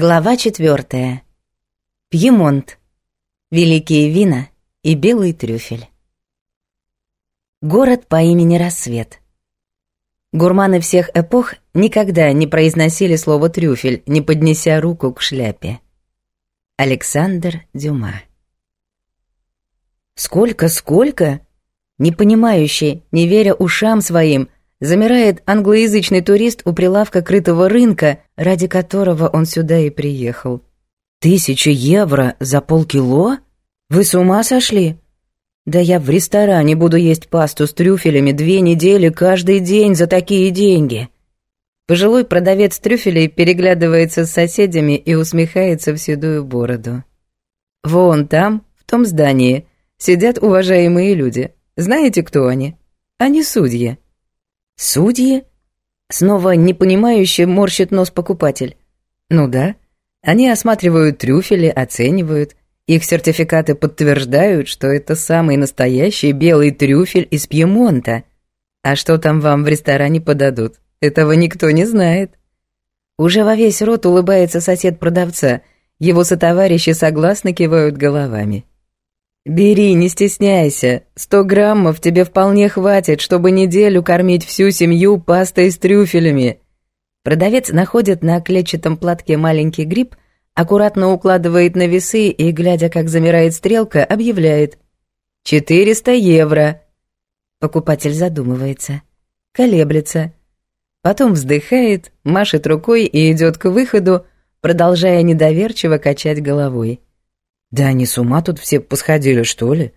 Глава четвертая. Пьемонт. Великие вина и белый трюфель. Город по имени Рассвет. Гурманы всех эпох никогда не произносили слово «трюфель», не поднеся руку к шляпе. Александр Дюма. «Сколько, сколько?» Непонимающий, не веря ушам своим, Замирает англоязычный турист у прилавка крытого рынка, ради которого он сюда и приехал. «Тысяча евро за полкило? Вы с ума сошли?» «Да я в ресторане буду есть пасту с трюфелями две недели каждый день за такие деньги!» Пожилой продавец трюфелей переглядывается с соседями и усмехается в седую бороду. «Вон там, в том здании, сидят уважаемые люди. Знаете, кто они? Они судьи. Судьи? Снова непонимающе морщит нос покупатель. Ну да. Они осматривают трюфели, оценивают. Их сертификаты подтверждают, что это самый настоящий белый трюфель из Пьемонта. А что там вам в ресторане подадут? Этого никто не знает. Уже во весь рот улыбается сосед продавца. Его сотоварищи согласно кивают головами. «Бери, не стесняйся. Сто граммов тебе вполне хватит, чтобы неделю кормить всю семью пастой с трюфелями». Продавец находит на клетчатом платке маленький гриб, аккуратно укладывает на весы и, глядя, как замирает стрелка, объявляет «400 евро». Покупатель задумывается, колеблется, потом вздыхает, машет рукой и идет к выходу, продолжая недоверчиво качать головой. Да они с ума тут все посходили, что ли?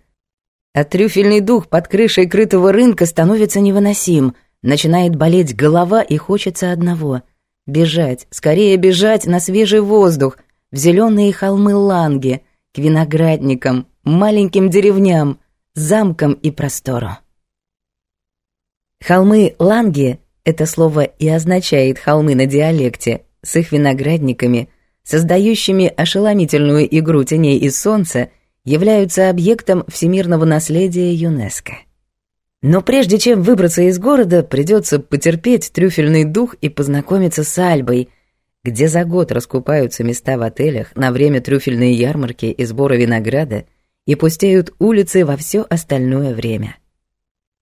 А трюфельный дух под крышей крытого рынка становится невыносим. Начинает болеть голова и хочется одного — бежать, скорее бежать на свежий воздух, в зеленые холмы Ланги, к виноградникам, маленьким деревням, замкам и простору. Холмы Ланги — это слово и означает холмы на диалекте, с их виноградниками — создающими ошеломительную игру теней и солнца, являются объектом всемирного наследия ЮНЕСКО. Но прежде чем выбраться из города, придется потерпеть трюфельный дух и познакомиться с Альбой, где за год раскупаются места в отелях на время трюфельной ярмарки и сбора винограда и пустеют улицы во все остальное время.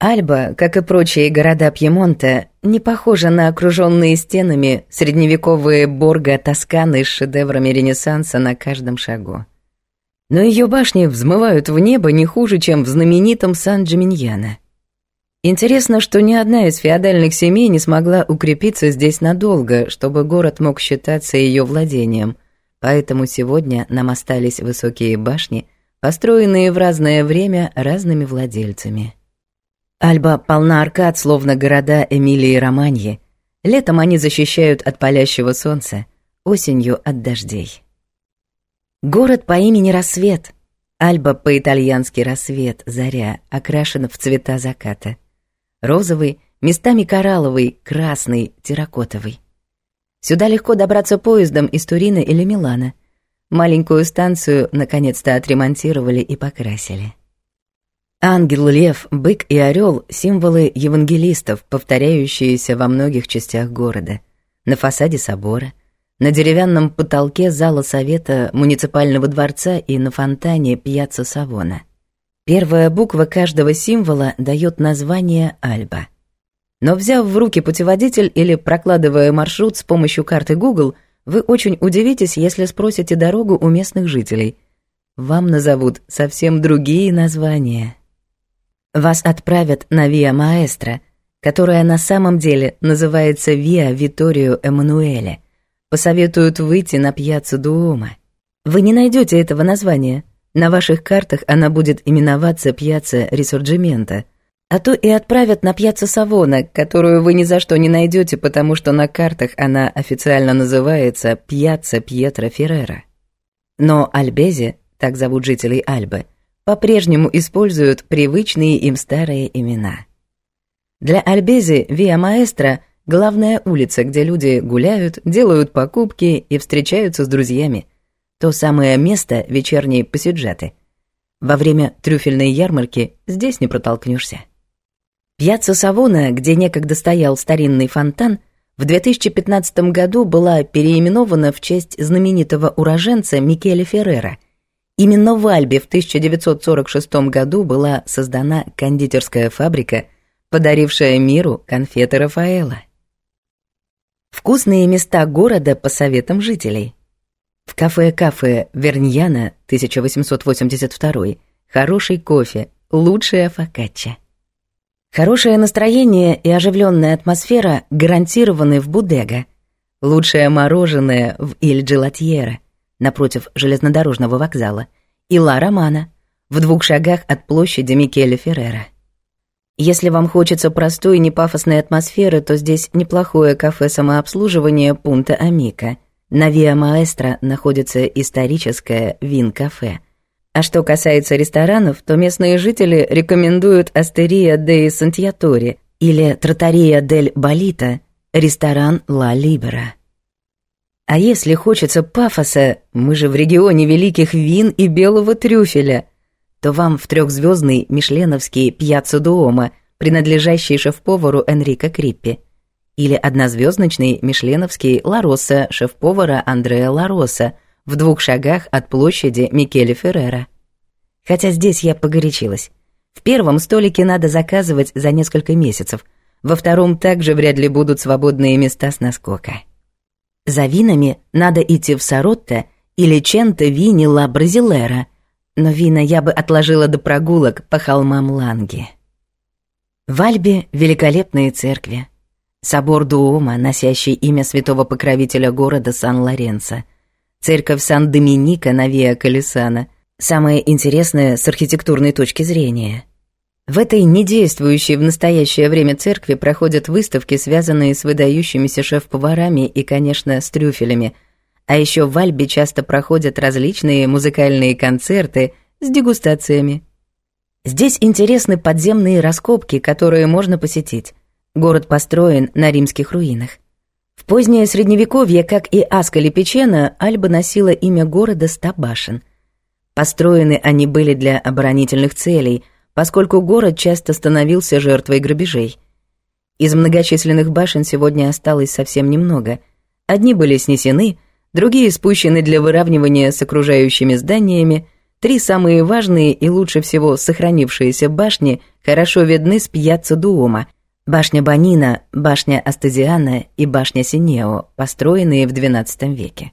Альба, как и прочие города Пьемонта, не похожа на окруженные стенами средневековые Борга Тосканы с шедеврами Ренессанса на каждом шагу. Но ее башни взмывают в небо не хуже, чем в знаменитом Сан-Джиминьяно. Интересно, что ни одна из феодальных семей не смогла укрепиться здесь надолго, чтобы город мог считаться ее владением, поэтому сегодня нам остались высокие башни, построенные в разное время разными владельцами. Альба полна аркад, словно города Эмилии Романьи. Летом они защищают от палящего солнца, осенью от дождей. Город по имени Рассвет. Альба по-итальянски рассвет, заря, окрашена в цвета заката. Розовый, местами коралловый, красный, терракотовый. Сюда легко добраться поездом из Турина или Милана. Маленькую станцию наконец-то отремонтировали и покрасили. Ангел Лев, бык и орел – символы евангелистов, повторяющиеся во многих частях города. На фасаде собора, на деревянном потолке зала совета муниципального дворца и на фонтане пьяца Савона. Первая буква каждого символа дает название Альба. Но взяв в руки путеводитель или прокладывая маршрут с помощью карты Google, вы очень удивитесь, если спросите дорогу у местных жителей. Вам назовут совсем другие названия. Вас отправят на Виа Маэстро, которая на самом деле называется Виа Виторио Эммануэля. Посоветуют выйти на пьяцу Дуома. Вы не найдете этого названия. На ваших картах она будет именоваться пьяца Ресурджимента. А то и отправят на пьяцу Савона, которую вы ни за что не найдете, потому что на картах она официально называется пьяца Пьетро Феррера. Но Альбези, так зовут жителей Альбы, — по-прежнему используют привычные им старые имена. Для Альбези Виа Маэстро – главная улица, где люди гуляют, делают покупки и встречаются с друзьями. То самое место вечерней посюджеты. Во время трюфельной ярмарки здесь не протолкнешься. Пьяца Савона, где некогда стоял старинный фонтан, в 2015 году была переименована в честь знаменитого уроженца Микеле Феррера – Именно в Альбе в 1946 году была создана кондитерская фабрика, подарившая миру конфеты Рафаэла. Вкусные места города по советам жителей. В кафе-кафе Верньяна 1882 хороший кофе, лучшая фокачча. Хорошее настроение и оживленная атмосфера гарантированы в Будега. Лучшее мороженое в Иль Джелатьера – напротив железнодорожного вокзала, и Ла Романа в двух шагах от площади Микеле Феррера. Если вам хочется простой и непафосной атмосферы, то здесь неплохое кафе самообслуживания Пунта Амика. На Виа Маэстро находится историческое вин-кафе. А что касается ресторанов, то местные жители рекомендуют Астерия де Сантьятори или Тротария дель Болита, ресторан Ла Либера. А если хочется пафоса, мы же в регионе великих вин и белого трюфеля, то вам в трехзвездный мишленовский пьяццо Дуома, принадлежащий шеф-повару Энрико Криппи, или однозвездочный мишленовский Лароса шеф-повара Андреа Лароса в двух шагах от площади Микеле Феррера. Хотя здесь я погорячилась. В первом столике надо заказывать за несколько месяцев, во втором также вряд ли будут свободные места с наскока. За винами надо идти в Саротто или Ченто Вини Ла Бразилера, но вина я бы отложила до прогулок по холмам Ланги. В Альбе великолепные церкви. Собор Дуома, носящий имя святого покровителя города Сан-Лоренцо. Церковь Сан-Доминика на Виа Колесана, самая интересная с архитектурной точки зрения – в этой недействующей в настоящее время церкви проходят выставки, связанные с выдающимися шеф-поварами и, конечно, с трюфелями. А еще в Альбе часто проходят различные музыкальные концерты с дегустациями. Здесь интересны подземные раскопки, которые можно посетить. Город построен на римских руинах. В позднее Средневековье, как и Аскаль и Альба носила имя города Стабашин. Построены они были для оборонительных целей – поскольку город часто становился жертвой грабежей. Из многочисленных башен сегодня осталось совсем немного. Одни были снесены, другие спущены для выравнивания с окружающими зданиями, три самые важные и лучше всего сохранившиеся башни хорошо видны с пьяцца Дуома, башня Банина, башня Астезиана и башня Синео, построенные в XII веке.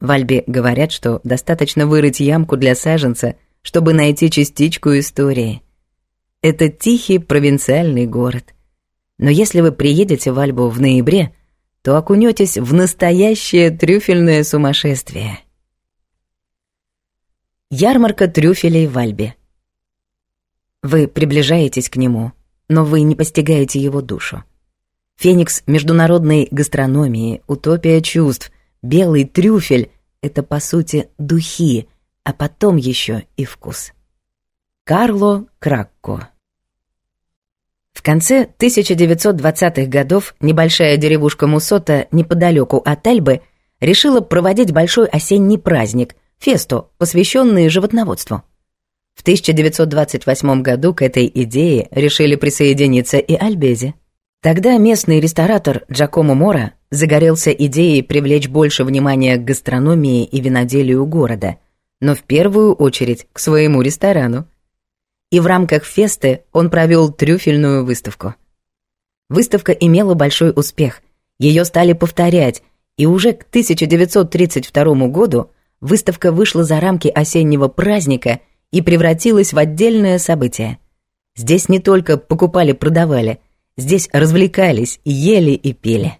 В Альбе говорят, что достаточно вырыть ямку для саженца – чтобы найти частичку истории. Это тихий провинциальный город. Но если вы приедете в Альбу в ноябре, то окунетесь в настоящее трюфельное сумасшествие. Ярмарка трюфелей в Альбе. Вы приближаетесь к нему, но вы не постигаете его душу. Феникс международной гастрономии, утопия чувств, белый трюфель — это, по сути, духи, а потом еще и вкус. Карло Кракко В конце 1920-х годов небольшая деревушка Мусота неподалеку от Эльбы решила проводить большой осенний праздник, фесту, посвященный животноводству. В 1928 году к этой идее решили присоединиться и Альбези. Тогда местный ресторатор Джакомо Мора загорелся идеей привлечь больше внимания к гастрономии и виноделию города – но в первую очередь к своему ресторану. И в рамках фесты он провел трюфельную выставку. Выставка имела большой успех, ее стали повторять, и уже к 1932 году выставка вышла за рамки осеннего праздника и превратилась в отдельное событие. Здесь не только покупали-продавали, здесь развлекались, ели и пили.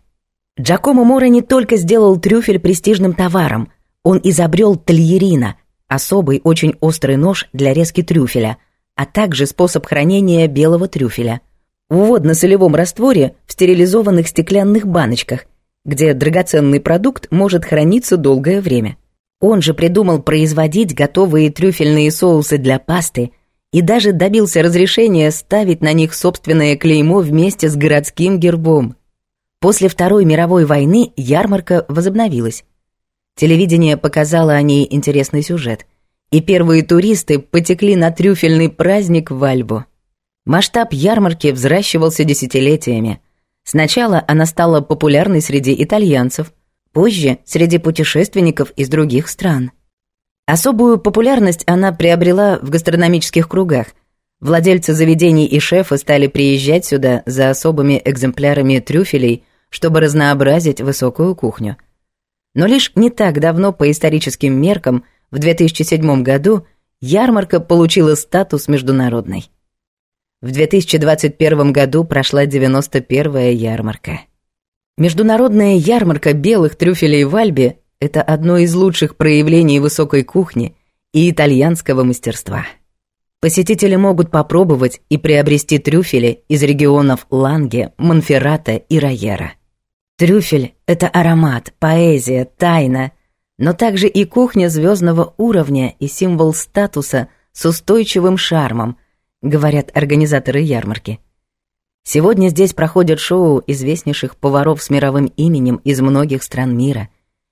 Джакомо Мора не только сделал трюфель престижным товаром, он изобрел тольерина, особый очень острый нож для резки трюфеля, а также способ хранения белого трюфеля. В водно-солевом растворе в стерилизованных стеклянных баночках, где драгоценный продукт может храниться долгое время. Он же придумал производить готовые трюфельные соусы для пасты и даже добился разрешения ставить на них собственное клеймо вместе с городским гербом. После Второй мировой войны ярмарка возобновилась, Телевидение показало о ней интересный сюжет, и первые туристы потекли на трюфельный праздник в Альбу. Масштаб ярмарки взращивался десятилетиями. Сначала она стала популярной среди итальянцев, позже – среди путешественников из других стран. Особую популярность она приобрела в гастрономических кругах. Владельцы заведений и шефы стали приезжать сюда за особыми экземплярами трюфелей, чтобы разнообразить высокую кухню – но лишь не так давно по историческим меркам, в 2007 году, ярмарка получила статус международной. В 2021 году прошла 91-я ярмарка. Международная ярмарка белых трюфелей в Альбе – это одно из лучших проявлений высокой кухни и итальянского мастерства. Посетители могут попробовать и приобрести трюфели из регионов Ланге, Монферрата и Райера – Трюфель — это аромат, поэзия, тайна, но также и кухня звездного уровня и символ статуса с устойчивым шармом, говорят организаторы ярмарки. Сегодня здесь проходят шоу известнейших поваров с мировым именем из многих стран мира.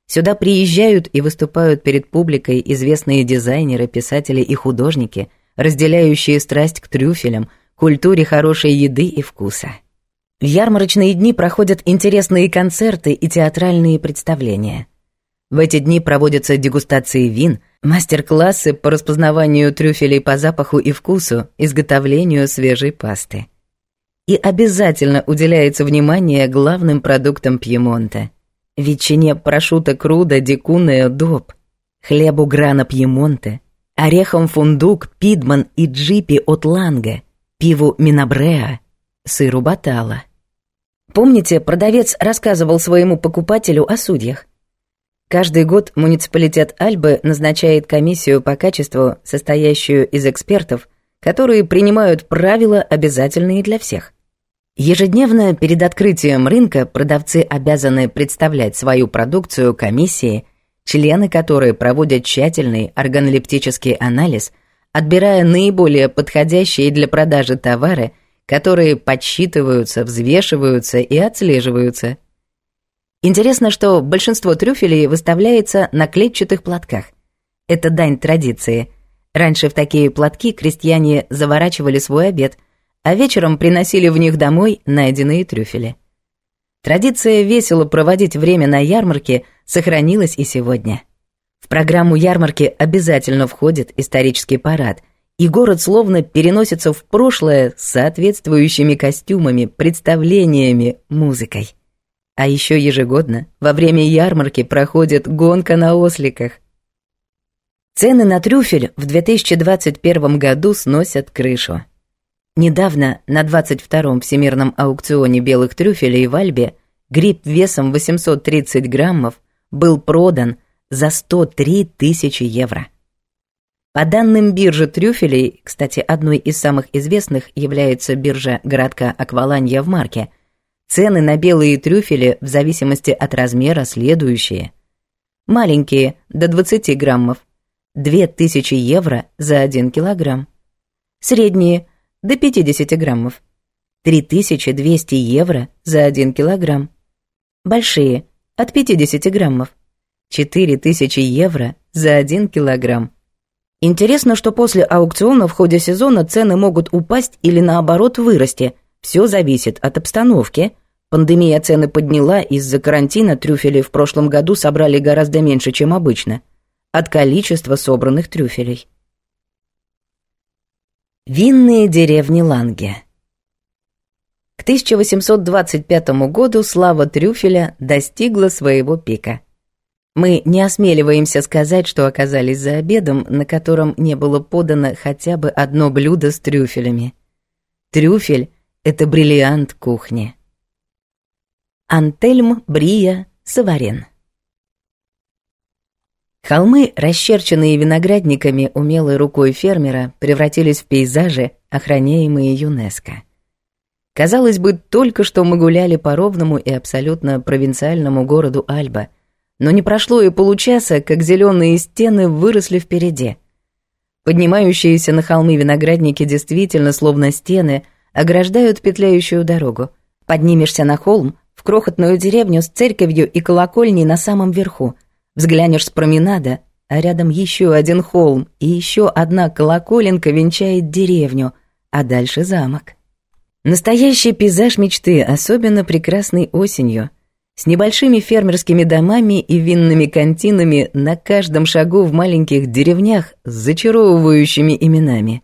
Сюда приезжают и выступают перед публикой известные дизайнеры, писатели и художники, разделяющие страсть к трюфелям, культуре хорошей еды и вкуса. В ярмарочные дни проходят интересные концерты и театральные представления. В эти дни проводятся дегустации вин, мастер-классы по распознаванию трюфелей по запаху и вкусу, изготовлению свежей пасты. И обязательно уделяется внимание главным продуктам Пьемонта – ветчине прошута круда дикуне доп, хлебу грана Пьемонта, орехам фундук, пидман и джипи от ланга, пиву минабреа, сыру батала – Помните, продавец рассказывал своему покупателю о судьях? Каждый год муниципалитет Альбы назначает комиссию по качеству, состоящую из экспертов, которые принимают правила, обязательные для всех. Ежедневно перед открытием рынка продавцы обязаны представлять свою продукцию комиссии, члены которой проводят тщательный органолептический анализ, отбирая наиболее подходящие для продажи товары – которые подсчитываются, взвешиваются и отслеживаются. Интересно, что большинство трюфелей выставляется на клетчатых платках. Это дань традиции. Раньше в такие платки крестьяне заворачивали свой обед, а вечером приносили в них домой найденные трюфели. Традиция весело проводить время на ярмарке сохранилась и сегодня. В программу ярмарки обязательно входит исторический парад – и город словно переносится в прошлое с соответствующими костюмами, представлениями, музыкой. А еще ежегодно во время ярмарки проходит гонка на осликах. Цены на трюфель в 2021 году сносят крышу. Недавно на 22-м всемирном аукционе белых трюфелей в Альбе гриб весом 830 граммов был продан за 103 тысячи евро. По данным биржи трюфелей, кстати, одной из самых известных является биржа городка Акваланья в Марке, цены на белые трюфели в зависимости от размера следующие. Маленькие, до 20 граммов, 2000 евро за 1 килограмм. Средние, до 50 граммов, 3200 евро за 1 килограмм. Большие, от 50 граммов, 4000 евро за 1 килограмм. Интересно, что после аукциона в ходе сезона цены могут упасть или наоборот вырасти. Все зависит от обстановки. Пандемия цены подняла, из-за карантина трюфели в прошлом году собрали гораздо меньше, чем обычно. От количества собранных трюфелей. Винные деревни Ланге К 1825 году слава трюфеля достигла своего пика – мы не осмеливаемся сказать, что оказались за обедом, на котором не было подано хотя бы одно блюдо с трюфелями. Трюфель — это бриллиант кухни. Антельм Брия Саварен Холмы, расчерченные виноградниками умелой рукой фермера, превратились в пейзажи, охраняемые ЮНЕСКО. Казалось бы, только что мы гуляли по ровному и абсолютно провинциальному городу Альба — но не прошло и получаса, как зеленые стены выросли впереди. Поднимающиеся на холмы виноградники действительно, словно стены, ограждают петляющую дорогу. Поднимешься на холм, в крохотную деревню с церковью и колокольней на самом верху. Взглянешь с променада, а рядом еще один холм, и еще одна колоколенка венчает деревню, а дальше замок. Настоящий пейзаж мечты, особенно прекрасный осенью – с небольшими фермерскими домами и винными кантинами на каждом шагу в маленьких деревнях с зачаровывающими именами.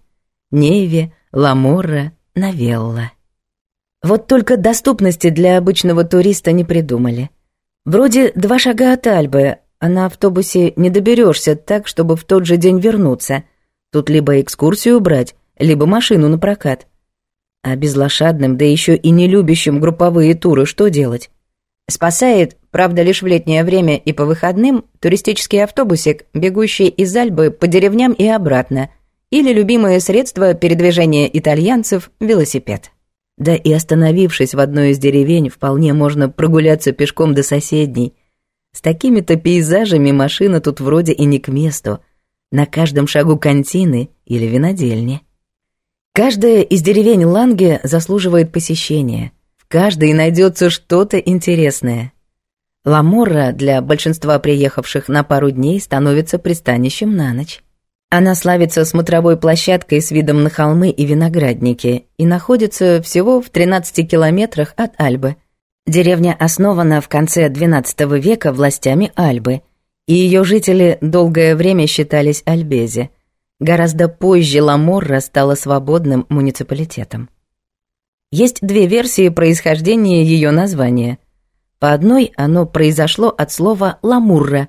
Неве, Ламора, Навелла. Вот только доступности для обычного туриста не придумали. Вроде два шага от Альбы, а на автобусе не доберешься так, чтобы в тот же день вернуться. Тут либо экскурсию брать, либо машину на прокат. А безлошадным, да еще и не любящим групповые туры что делать? Спасает, правда, лишь в летнее время и по выходным туристический автобусик, бегущий из Альбы по деревням и обратно, или любимое средство передвижения итальянцев – велосипед. Да и остановившись в одной из деревень, вполне можно прогуляться пешком до соседней. С такими-то пейзажами машина тут вроде и не к месту. На каждом шагу контины или винодельни. Каждая из деревень Ланге заслуживает посещения – каждый найдется что-то интересное. Ламорра для большинства приехавших на пару дней становится пристанищем на ночь. Она славится смотровой площадкой с видом на холмы и виноградники и находится всего в 13 километрах от Альбы. Деревня основана в конце XII века властями Альбы, и ее жители долгое время считались Альбези. Гораздо позже Ламорра стала свободным муниципалитетом. Есть две версии происхождения ее названия. По одной оно произошло от слова «ламурра»,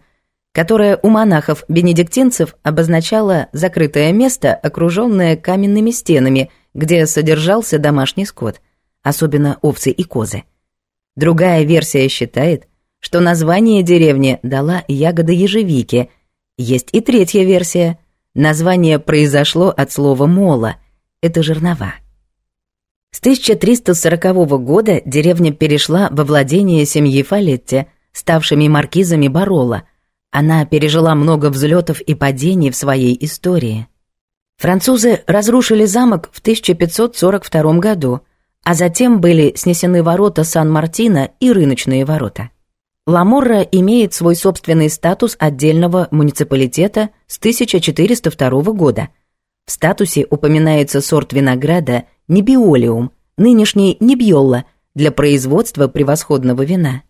которое у монахов-бенедиктинцев обозначало закрытое место, окруженное каменными стенами, где содержался домашний скот, особенно овцы и козы. Другая версия считает, что название деревни дала ягода ежевики. Есть и третья версия. Название произошло от слова «мола» — это жернова. С 1340 года деревня перешла во владение семьи Фалетти, ставшими маркизами Барола. Она пережила много взлетов и падений в своей истории. Французы разрушили замок в 1542 году, а затем были снесены ворота Сан-Мартина и рыночные ворота. Ламорра имеет свой собственный статус отдельного муниципалитета с 1402 года. В статусе упоминается сорт винограда – небиолиум, нынешний небиолла, для производства превосходного вина.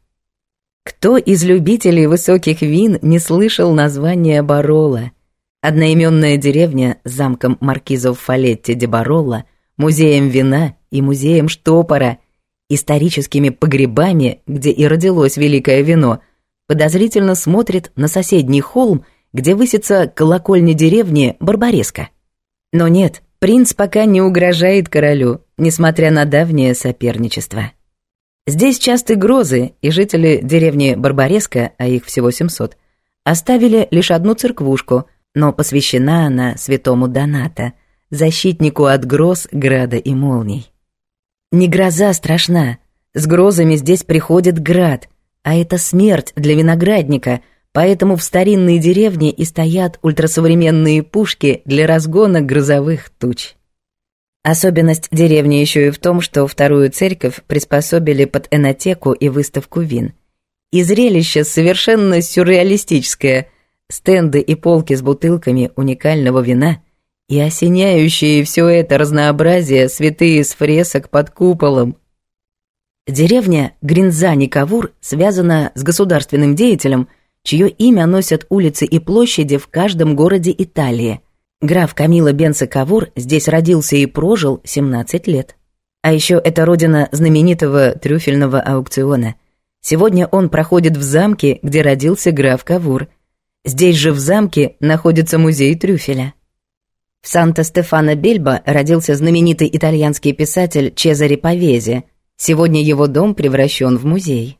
Кто из любителей высоких вин не слышал названия Барола? Одноименная деревня с замком маркизов Фалетти де Барола, музеем вина и музеем штопора, историческими погребами, где и родилось великое вино, подозрительно смотрит на соседний холм, где высится колокольня деревни Барбареска. Но нет, принц пока не угрожает королю, несмотря на давнее соперничество. Здесь часты грозы, и жители деревни Барбареска, а их всего 700, оставили лишь одну церквушку, но посвящена она святому Доната, защитнику от гроз, града и молний. Не гроза страшна, с грозами здесь приходит град, а это смерть для виноградника — Поэтому в старинной деревне и стоят ультрасовременные пушки для разгона грозовых туч. Особенность деревни еще и в том, что вторую церковь приспособили под энотеку и выставку вин. И зрелище совершенно сюрреалистическое. Стенды и полки с бутылками уникального вина и осеняющие все это разнообразие святые с фресок под куполом. Деревня Гринзани-Кавур связана с государственным деятелем – чье имя носят улицы и площади в каждом городе Италии. Граф Камила Бенцикавур здесь родился и прожил 17 лет. А еще это родина знаменитого трюфельного аукциона. Сегодня он проходит в замке, где родился граф Кавур. Здесь же в замке находится музей трюфеля. В Санта-Стефано Бельбо родился знаменитый итальянский писатель Чезаре Повези. Сегодня его дом превращен в музей.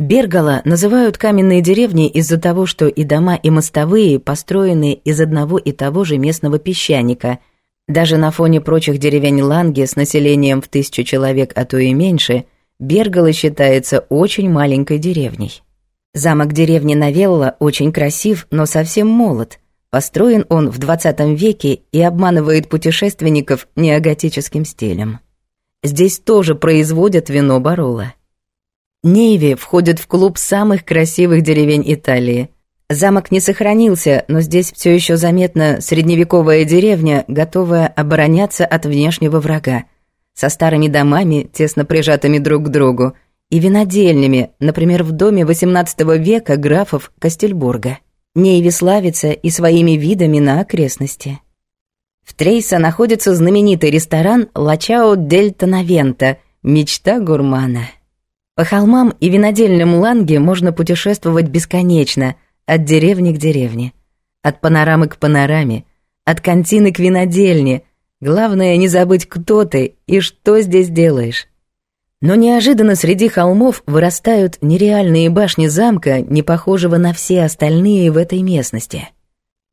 Бергала называют каменные деревни из-за того, что и дома, и мостовые построены из одного и того же местного песчаника. Даже на фоне прочих деревень Ланги с населением в тысячу человек, а то и меньше, Бергала считается очень маленькой деревней. Замок деревни Навелла очень красив, но совсем молод. Построен он в 20 веке и обманывает путешественников неоготическим стилем. Здесь тоже производят вино Барола. Неви входит в клуб самых красивых деревень Италии. Замок не сохранился, но здесь все еще заметна средневековая деревня, готовая обороняться от внешнего врага, со старыми домами, тесно прижатыми друг к другу, и винодельнями, например, в доме XVIII века графов Кастельбурга. Нейви славится и своими видами на окрестности. В Трейса находится знаменитый ресторан «Лачао дель Тонавента» – мечта гурмана. По холмам и винодельным ланге можно путешествовать бесконечно, от деревни к деревне, от панорамы к панораме, от кантины к винодельне. Главное не забыть, кто ты и что здесь делаешь. Но неожиданно среди холмов вырастают нереальные башни замка, не похожего на все остальные в этой местности.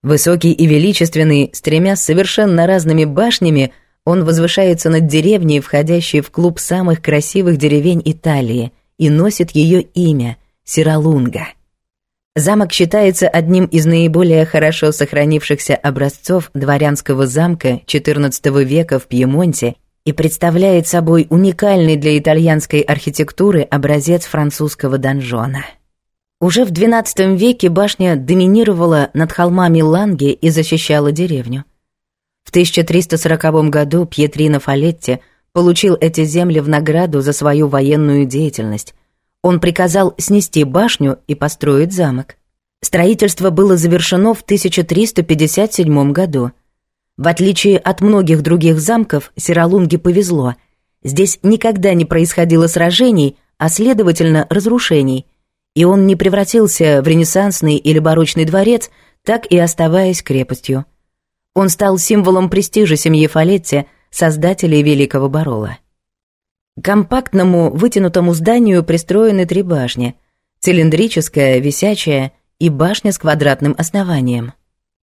Высокий и величественный, с тремя совершенно разными башнями – он возвышается над деревней, входящей в клуб самых красивых деревень Италии, и носит ее имя – Сиралунга. Замок считается одним из наиболее хорошо сохранившихся образцов дворянского замка XIV века в Пьемонте и представляет собой уникальный для итальянской архитектуры образец французского донжона. Уже в XII веке башня доминировала над холмами Ланги и защищала деревню – в 1340 году Пьетрино Фалетти получил эти земли в награду за свою военную деятельность. Он приказал снести башню и построить замок. Строительство было завершено в 1357 году. В отличие от многих других замков, Сиралунге повезло. Здесь никогда не происходило сражений, а следовательно разрушений, и он не превратился в ренессансный или барочный дворец, так и оставаясь крепостью. Он стал символом престижа семьи Фалетти, создателей Великого Барола. К компактному вытянутому зданию пристроены три башни — цилиндрическая, висячая и башня с квадратным основанием.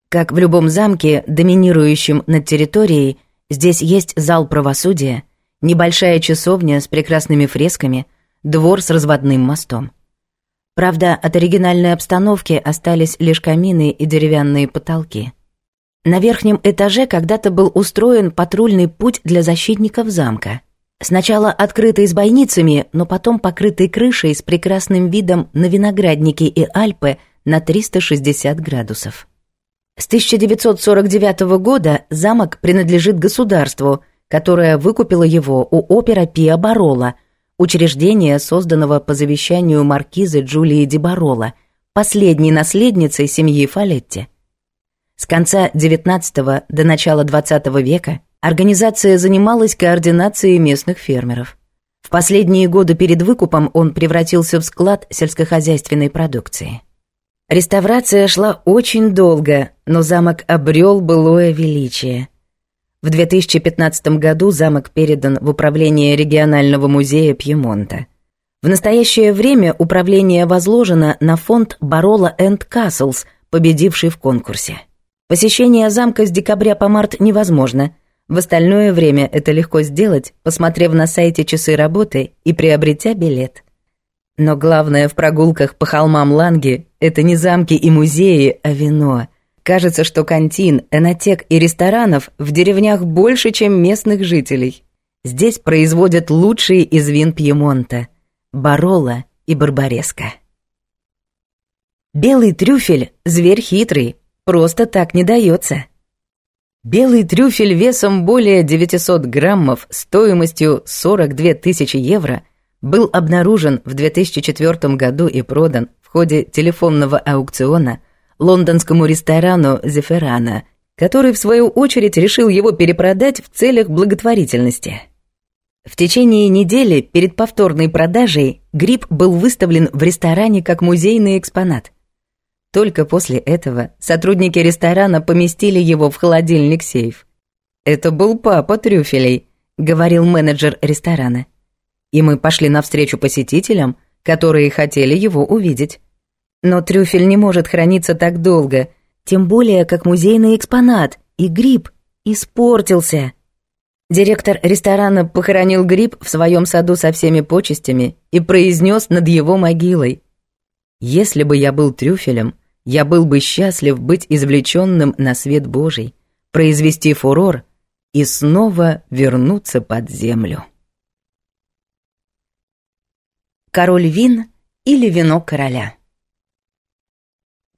Как в любом замке, доминирующем над территорией, здесь есть зал правосудия, небольшая часовня с прекрасными фресками, двор с разводным мостом. Правда, от оригинальной обстановки остались лишь камины и деревянные потолки — на верхнем этаже когда-то был устроен патрульный путь для защитников замка. Сначала открытый с бойницами, но потом покрытый крышей с прекрасным видом на виноградники и Альпы на 360 градусов. С 1949 года замок принадлежит государству, которое выкупило его у опера Пиа Барола, учреждения, созданного по завещанию маркизы Джулии Ди Барола, последней наследницей семьи Фалетти. С конца XIX до начала XX века организация занималась координацией местных фермеров. В последние годы перед выкупом он превратился в склад сельскохозяйственной продукции. Реставрация шла очень долго, но замок обрел былое величие. В 2015 году замок передан в управление регионального музея Пьемонта. В настоящее время управление возложено на фонд Барола энд Каслс, победивший в конкурсе. Посещение замка с декабря по март невозможно. В остальное время это легко сделать, посмотрев на сайте часы работы и приобретя билет. Но главное в прогулках по холмам Ланги – это не замки и музеи, а вино. Кажется, что кантин, энотек и ресторанов в деревнях больше, чем местных жителей. Здесь производят лучшие из вин Пьемонта – барола и барбареска. Белый трюфель – зверь хитрый – просто так не дается. Белый трюфель весом более 900 граммов стоимостью 42 тысячи евро был обнаружен в 2004 году и продан в ходе телефонного аукциона лондонскому ресторану «Зеферана», который, в свою очередь, решил его перепродать в целях благотворительности. В течение недели перед повторной продажей гриб был выставлен в ресторане как музейный экспонат. Только после этого сотрудники ресторана поместили его в холодильник-сейф. «Это был папа трюфелей», — говорил менеджер ресторана. «И мы пошли навстречу посетителям, которые хотели его увидеть. Но трюфель не может храниться так долго, тем более как музейный экспонат, и гриб испортился». Директор ресторана похоронил гриб в своем саду со всеми почестями и произнес над его могилой. «Если бы я был трюфелем, я был бы счастлив быть извлеченным на свет Божий, произвести фурор и снова вернуться под землю. Король вин или вино короля.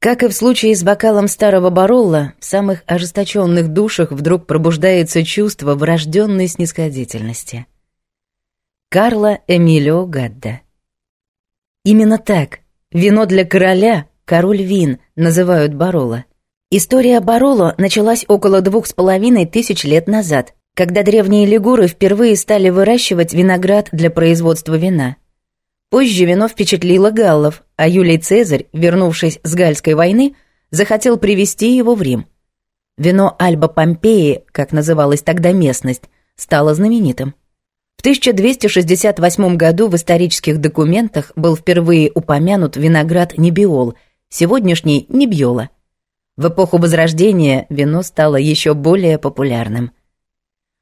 Как и в случае с бокалом старого Баролла, в самых ожесточенных душах вдруг пробуждается чувство врожденной снисходительности. Карло Эмилио Гадда. Именно так, вино для короля — король Вин, называют Барола. История Барола началась около двух с половиной тысяч лет назад, когда древние лигуры впервые стали выращивать виноград для производства вина. Позже вино впечатлило галлов, а Юлий Цезарь, вернувшись с Гальской войны, захотел привезти его в Рим. Вино Альба Помпеи, как называлась тогда местность, стало знаменитым. В 1268 году в исторических документах был впервые упомянут виноград Небиол – сегодняшней Небьола. В эпоху Возрождения вино стало еще более популярным.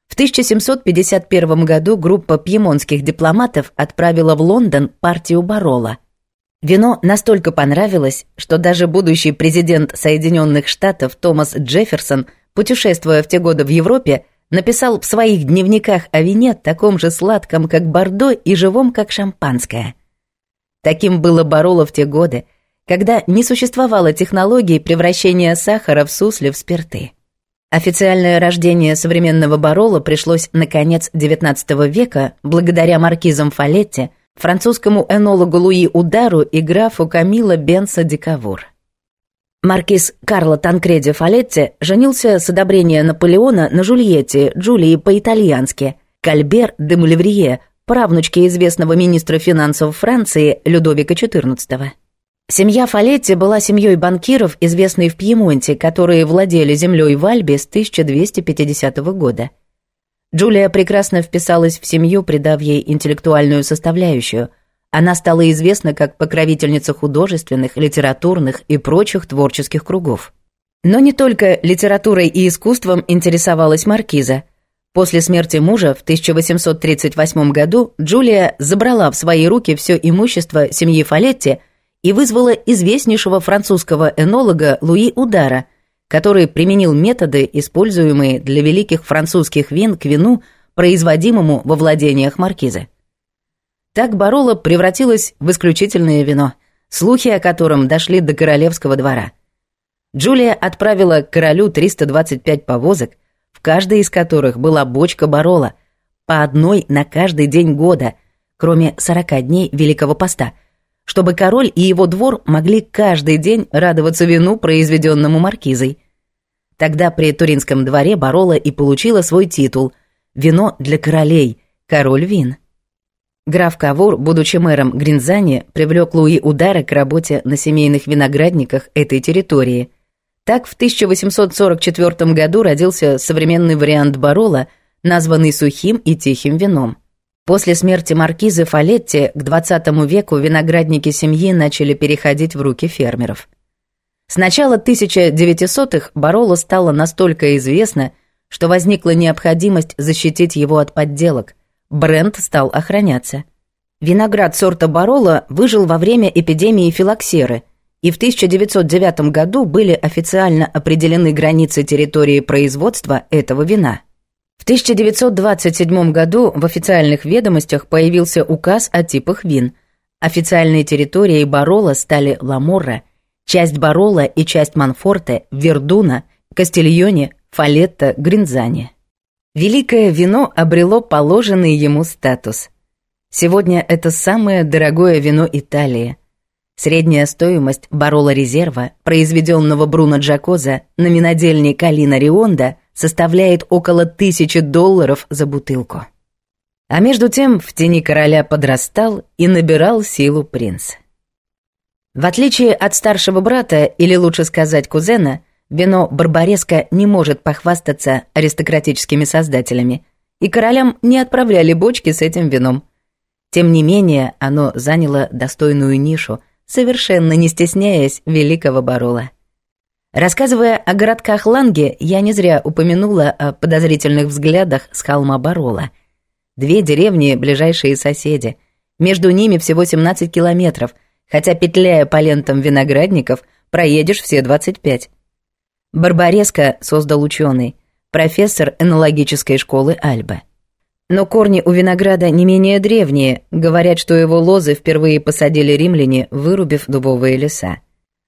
В 1751 году группа пьемонских дипломатов отправила в Лондон партию Барола. Вино настолько понравилось, что даже будущий президент Соединенных Штатов Томас Джефферсон, путешествуя в те годы в Европе, написал в своих дневниках о вине таком же сладком, как бордо, и живом, как шампанское. Таким было Бароло в те годы – когда не существовало технологии превращения сахара в сусли в спирты. Официальное рождение современного барола пришлось на конец XIX века благодаря маркизам Фалетти, французскому энологу Луи Удару и графу Камила Бенса Дикавур. Маркиз Карло Танкреди Фалетти женился с одобрения Наполеона на Жульетте, Джулии по-итальянски, Кальбер де Мулеврие, правнучке известного министра финансов Франции Людовика XIV. Семья Фалетти была семьей банкиров, известной в Пьемонте, которые владели землей в Альбе с 1250 года. Джулия прекрасно вписалась в семью, придав ей интеллектуальную составляющую. Она стала известна как покровительница художественных, литературных и прочих творческих кругов. Но не только литературой и искусством интересовалась Маркиза. После смерти мужа в 1838 году Джулия забрала в свои руки все имущество семьи Фалетти – и вызвало известнейшего французского энолога Луи Удара, который применил методы, используемые для великих французских вин к вину, производимому во владениях маркизы. Так Бароло превратилось в исключительное вино, слухи о котором дошли до королевского двора. Джулия отправила королю 325 повозок, в каждой из которых была бочка Барола, по одной на каждый день года, кроме 40 дней Великого Поста – чтобы король и его двор могли каждый день радоваться вину, произведенному маркизой. Тогда при Туринском дворе Барола и получила свой титул «Вино для королей», «Король вин». Граф Кавур, будучи мэром Гринзани, привлек Луи Удара к работе на семейных виноградниках этой территории. Так в 1844 году родился современный вариант Барола, названный сухим и тихим вином – После смерти маркизы Фалетти к 20 веку виноградники семьи начали переходить в руки фермеров. С начала 1900-х Бароло стало настолько известно, что возникла необходимость защитить его от подделок. Бренд стал охраняться. Виноград сорта Бароло выжил во время эпидемии филоксеры, и в 1909 году были официально определены границы территории производства этого вина – в 1927 году в официальных ведомостях появился указ о типах вин. Официальной территорией Барола стали Ламорра, часть Барола и часть Манфорте, Вердуна, Кастильоне, Фалетта, Гринзане. Великое вино обрело положенный ему статус. Сегодня это самое дорогое вино Италии. Средняя стоимость Барола Резерва, произведенного Бруно Джакоза на винодельне Калина Рионда – составляет около тысячи долларов за бутылку. А между тем в тени короля подрастал и набирал силу принц. В отличие от старшего брата, или лучше сказать кузена, вино Барбареска не может похвастаться аристократическими создателями, и королям не отправляли бочки с этим вином. Тем не менее, оно заняло достойную нишу, совершенно не стесняясь великого барола. Рассказывая о городках Ланге, я не зря упомянула о подозрительных взглядах с холма Барола. Две деревни — ближайшие соседи. Между ними всего 17 километров, хотя, петляя по лентам виноградников, проедешь все 25. Барбареско создал ученый, профессор энологической школы Альба. Но корни у винограда не менее древние, говорят, что его лозы впервые посадили римляне, вырубив дубовые леса.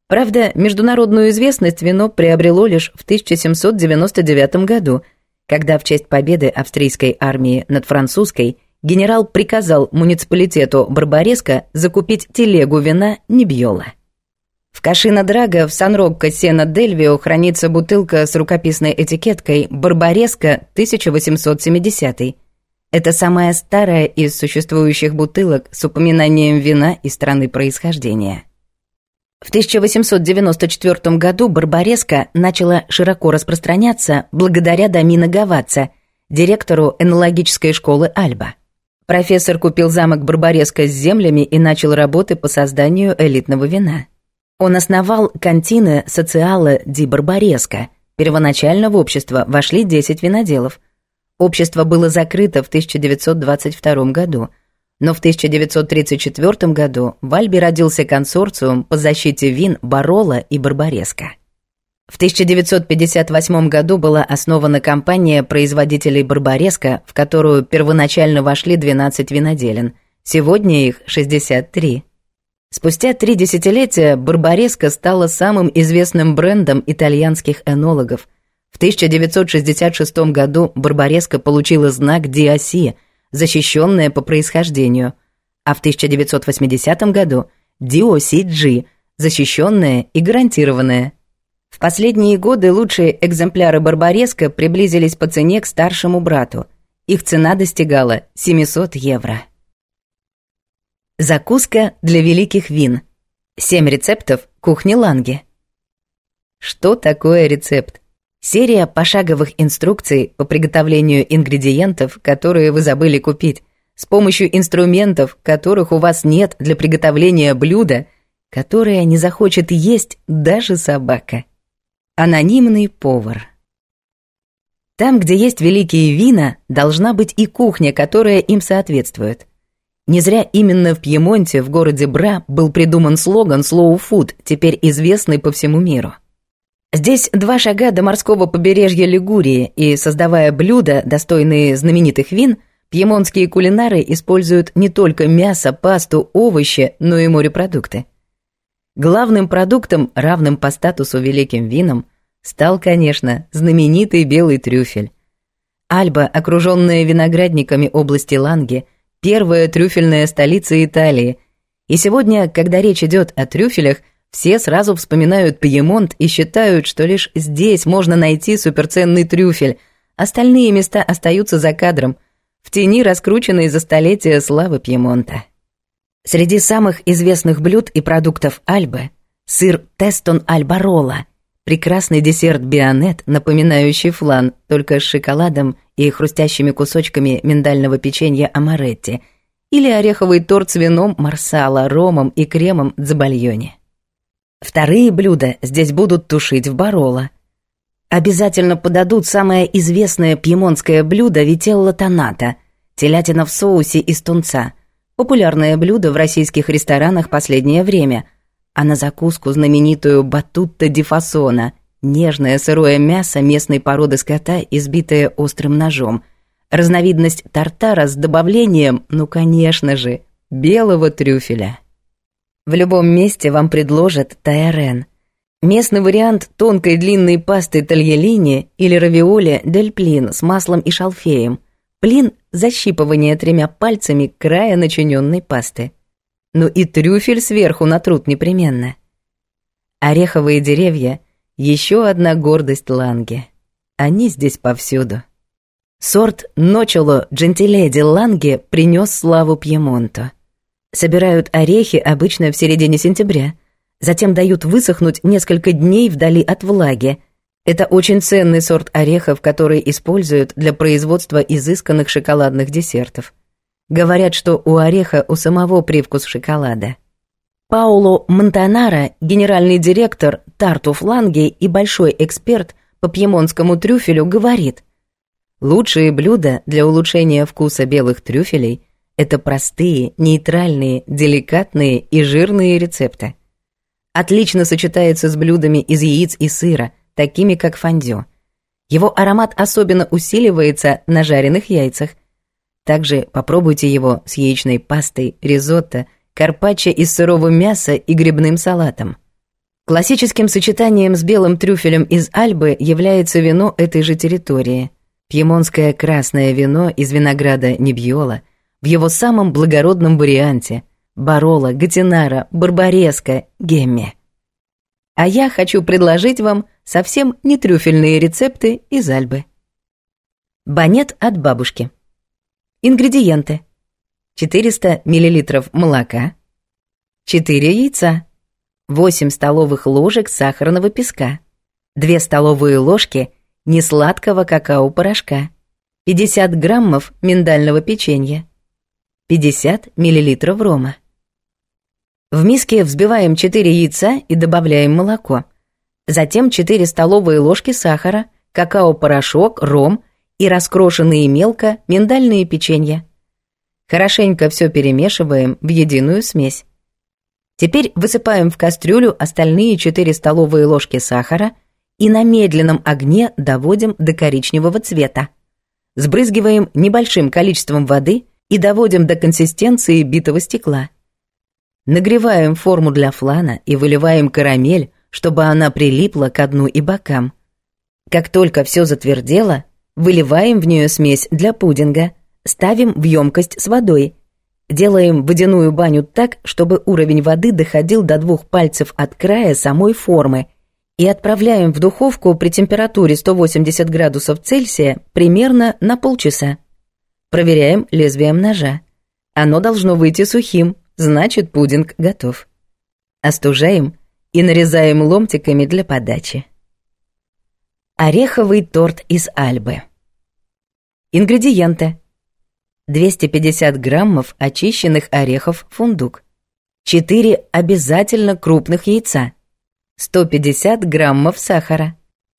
Правда, международную известность вино приобрело лишь в 1799 году, когда в честь победы австрийской армии над французской генерал приказал муниципалитету Барбареска закупить телегу вина Небьола. В Кашина-драга в Сан-Рокко Сена-Дельвио хранится бутылка с рукописной этикеткой «Барбареска 1870». Это самая старая из существующих бутылок с упоминанием вина и страны происхождения. В 1894 году Барбареска начала широко распространяться благодаря Дамина Гаваца, директору энологической школы Альба. Профессор купил замок Барбареска с землями и начал работы по созданию элитного вина. Он основал кантины социала Ди Барбареска. Первоначально в общество вошли 10 виноделов. Общество было закрыто в 1922 году – но в 1934 году в Альбе родился консорциум по защите вин Барола и Барбареска. В 1958 году была основана компания производителей Барбареска, в которую первоначально вошли 12 виноделин. Сегодня их 63. Спустя три десятилетия Барбареска стала самым известным брендом итальянских энологов. В 1966 году Барбареска получила знак Диасия – защищенная по происхождению, а в 1980 году DOCG, защищенная и гарантированная. В последние годы лучшие экземпляры Барбареска приблизились по цене к старшему брату. Их цена достигала 700 евро. Закуска для великих вин. Семь рецептов кухни Ланги. Что такое рецепт? Серия пошаговых инструкций по приготовлению ингредиентов, которые вы забыли купить, с помощью инструментов, которых у вас нет для приготовления блюда, которое не захочет есть даже собака. Анонимный повар. Там, где есть великие вина, должна быть и кухня, которая им соответствует. Не зря именно в Пьемонте, в городе Бра, был придуман слоган «Slow Food», теперь известный по всему миру. Здесь два шага до морского побережья Лигурии, и, создавая блюда, достойные знаменитых вин, пьемонтские кулинары используют не только мясо, пасту, овощи, но и морепродукты. Главным продуктом, равным по статусу великим винам, стал, конечно, знаменитый белый трюфель. Альба, окруженная виноградниками области Ланги, первая трюфельная столица Италии. И сегодня, когда речь идет о трюфелях – все сразу вспоминают Пьемонт и считают, что лишь здесь можно найти суперценный трюфель. Остальные места остаются за кадром, в тени раскрученной за столетия славы Пьемонта. Среди самых известных блюд и продуктов Альбы – сыр Тестон Альбарола, прекрасный десерт бионет, напоминающий флан, только с шоколадом и хрустящими кусочками миндального печенья амаретти, или ореховый торт с вином марсала, ромом и кремом дзабальоне. Вторые блюда здесь будут тушить в бароло. Обязательно подадут самое известное пьемонское блюдо вителла тоната – телятина в соусе из тунца. Популярное блюдо в российских ресторанах последнее время. А на закуску знаменитую батутта ди фасона – нежное сырое мясо местной породы скота, избитое острым ножом. Разновидность тартара с добавлением, ну конечно же, белого трюфеля. В любом месте вам предложат тайорен. Местный вариант тонкой длинной пасты тальелини или равиоли дель плин с маслом и шалфеем. Плин – защипывание тремя пальцами края начиненной пасты. Ну и трюфель сверху натрут непременно. Ореховые деревья – еще одна гордость Ланги. Они здесь повсюду. Сорт Ночело Джентиледи Ланге принес славу Пьемонту собирают орехи обычно в середине сентября. Затем дают высохнуть несколько дней вдали от влаги. Это очень ценный сорт орехов, который используют для производства изысканных шоколадных десертов. Говорят, что у ореха у самого привкус шоколада. Пауло Монтанара, генеральный директор Тарту Фланги и большой эксперт по пьемонскому трюфелю, говорит, «Лучшие блюда для улучшения вкуса белых трюфелей – это простые, нейтральные, деликатные и жирные рецепты. Отлично сочетается с блюдами из яиц и сыра, такими как фондю. Его аромат особенно усиливается на жареных яйцах. Также попробуйте его с яичной пастой, ризотто, карпаччо из сырого мяса и грибным салатом. Классическим сочетанием с белым трюфелем из Альбы является вино этой же территории. Пьемонское красное вино из винограда Небьола – в его самом благородном варианте — Барола, Гатинара, Барбареска, Гемме. А я хочу предложить вам совсем не трюфельные рецепты из Альбы. Банет от бабушки. Ингредиенты. 400 мл молока, 4 яйца, 8 столовых ложек сахарного песка, 2 столовые ложки несладкого какао-порошка, 50 граммов миндального печенья, 50 мл рома. В миске взбиваем 4 яйца и добавляем молоко. Затем 4 столовые ложки сахара, какао-порошок, ром и раскрошенные мелко миндальные печенья. Хорошенько все перемешиваем в единую смесь. Теперь высыпаем в кастрюлю остальные 4 столовые ложки сахара и на медленном огне доводим до коричневого цвета. Сбрызгиваем небольшим количеством воды и доводим до консистенции битого стекла. Нагреваем форму для флана и выливаем карамель, чтобы она прилипла к дну и бокам. Как только все затвердело, выливаем в нее смесь для пудинга, ставим в емкость с водой. Делаем водяную баню так, чтобы уровень воды доходил до двух пальцев от края самой формы и отправляем в духовку при температуре 180 градусов Цельсия примерно на полчаса. Проверяем лезвием ножа. Оно должно выйти сухим, значит, пудинг готов. Остужаем и нарезаем ломтиками для подачи. Ореховый торт из Альбы. Ингредиенты. 250 граммов очищенных орехов фундук, 4 обязательно крупных яйца, 150 граммов сахара,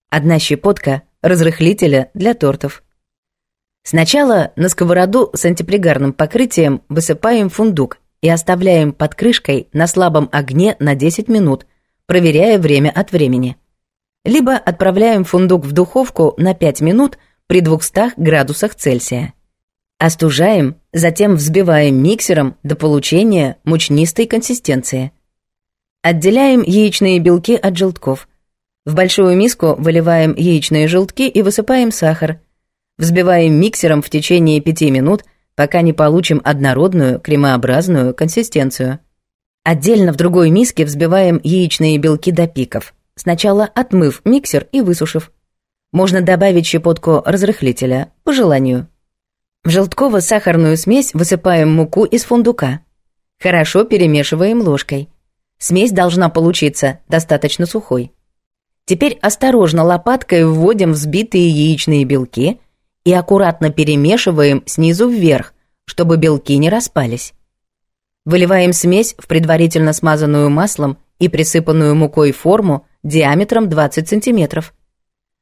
1 щепотка разрыхлителя для тортов – Сначала на сковороду с антипригарным покрытием высыпаем фундук и оставляем под крышкой на слабом огне на 10 минут, проверяя время от времени. Либо отправляем фундук в духовку на 5 минут при 200 градусах Цельсия. Остужаем, затем взбиваем миксером до получения мучнистой консистенции. Отделяем яичные белки от желтков. В большую миску выливаем яичные желтки и высыпаем сахар – Взбиваем миксером в течение пяти минут, пока не получим однородную кремообразную консистенцию. Отдельно в другой миске взбиваем яичные белки до пиков, сначала отмыв миксер и высушив. Можно добавить щепотку разрыхлителя, по желанию. В желтково-сахарную смесь высыпаем муку из фундука. Хорошо перемешиваем ложкой. Смесь должна получиться достаточно сухой. Теперь осторожно лопаткой вводим взбитые яичные белки – и аккуратно перемешиваем снизу вверх, чтобы белки не распались. Выливаем смесь в предварительно смазанную маслом и присыпанную мукой форму диаметром 20 см.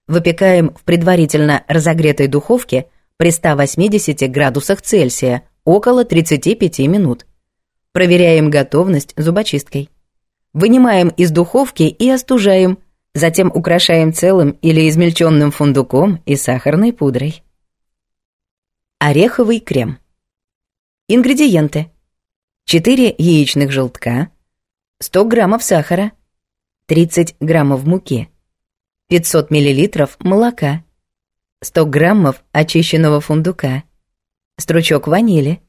Выпекаем в предварительно разогретой духовке при 180 градусах Цельсия около 35 минут. Проверяем готовность зубочисткой. Вынимаем из духовки и остужаем, затем украшаем целым или измельченным фундуком и сахарной пудрой. Ореховый крем. Ингредиенты. 4 яичных желтка, 100 граммов сахара, 30 граммов муки, 500 миллилитров молока, 100 граммов очищенного фундука, стручок ванили,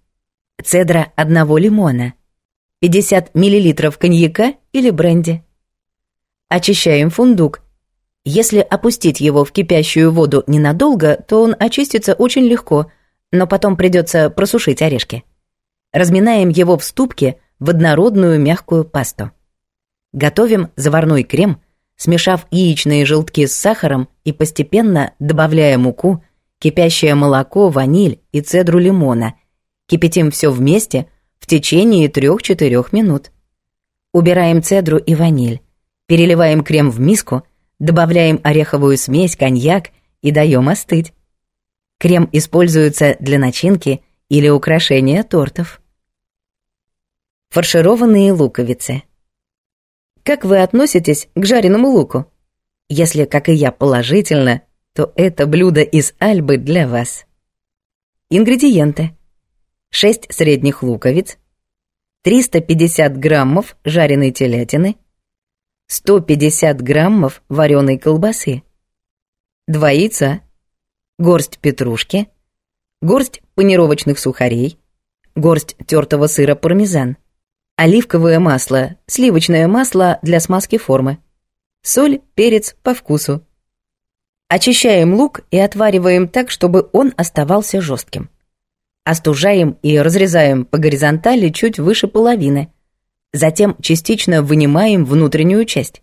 цедра одного лимона, 50 миллилитров коньяка или бренди. Очищаем фундук. Если опустить его в кипящую воду ненадолго, то он очистится очень легко – но потом придется просушить орешки. Разминаем его в ступке в однородную мягкую пасту. Готовим заварной крем, смешав яичные желтки с сахаром и постепенно добавляя муку, кипящее молоко, ваниль и цедру лимона. Кипятим все вместе в течение 3-4 минут. Убираем цедру и ваниль. Переливаем крем в миску, добавляем ореховую смесь, коньяк и даем остыть. Крем используется для начинки или украшения тортов. Фаршированные луковицы. Как вы относитесь к жареному луку? Если, как и я, положительно, то это блюдо из Альбы для вас. Ингредиенты. 6 средних луковиц, 350 граммов жареной телятины, 150 граммов вареной колбасы, 2 яйца, горсть петрушки, горсть панировочных сухарей, горсть тертого сыра пармезан, оливковое масло, сливочное масло для смазки формы, соль, перец по вкусу. Очищаем лук и отвариваем так, чтобы он оставался жестким. Остужаем и разрезаем по горизонтали чуть выше половины. Затем частично вынимаем внутреннюю часть.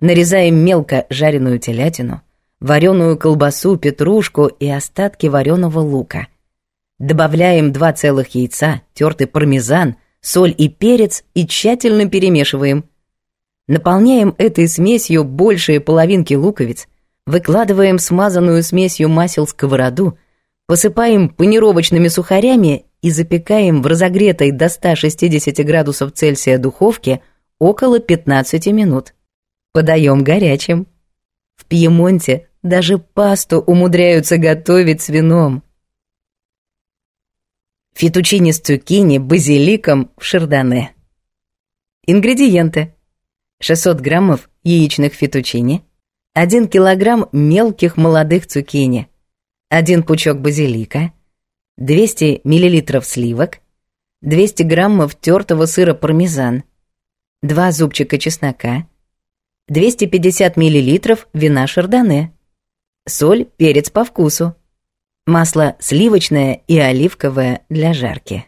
Нарезаем мелко жареную телятину – вареную колбасу, петрушку и остатки вареного лука. Добавляем два целых яйца, тертый пармезан, соль и перец и тщательно перемешиваем. Наполняем этой смесью большие половинки луковиц, выкладываем смазанную смесью масел сковороду, посыпаем панировочными сухарями и запекаем в разогретой до 160 градусов Цельсия духовке около 15 минут. Подаем горячим. В Пьемонте даже пасту умудряются готовить с вином. Фетучини с цукини, базиликом в шардоне. Ингредиенты. 600 граммов яичных фетучини, 1 килограмм мелких молодых цукини, 1 пучок базилика, 200 миллилитров сливок, 200 граммов тертого сыра пармезан, 2 зубчика чеснока, 250 миллилитров вина шардоне соль, перец по вкусу. Масло сливочное и оливковое для жарки.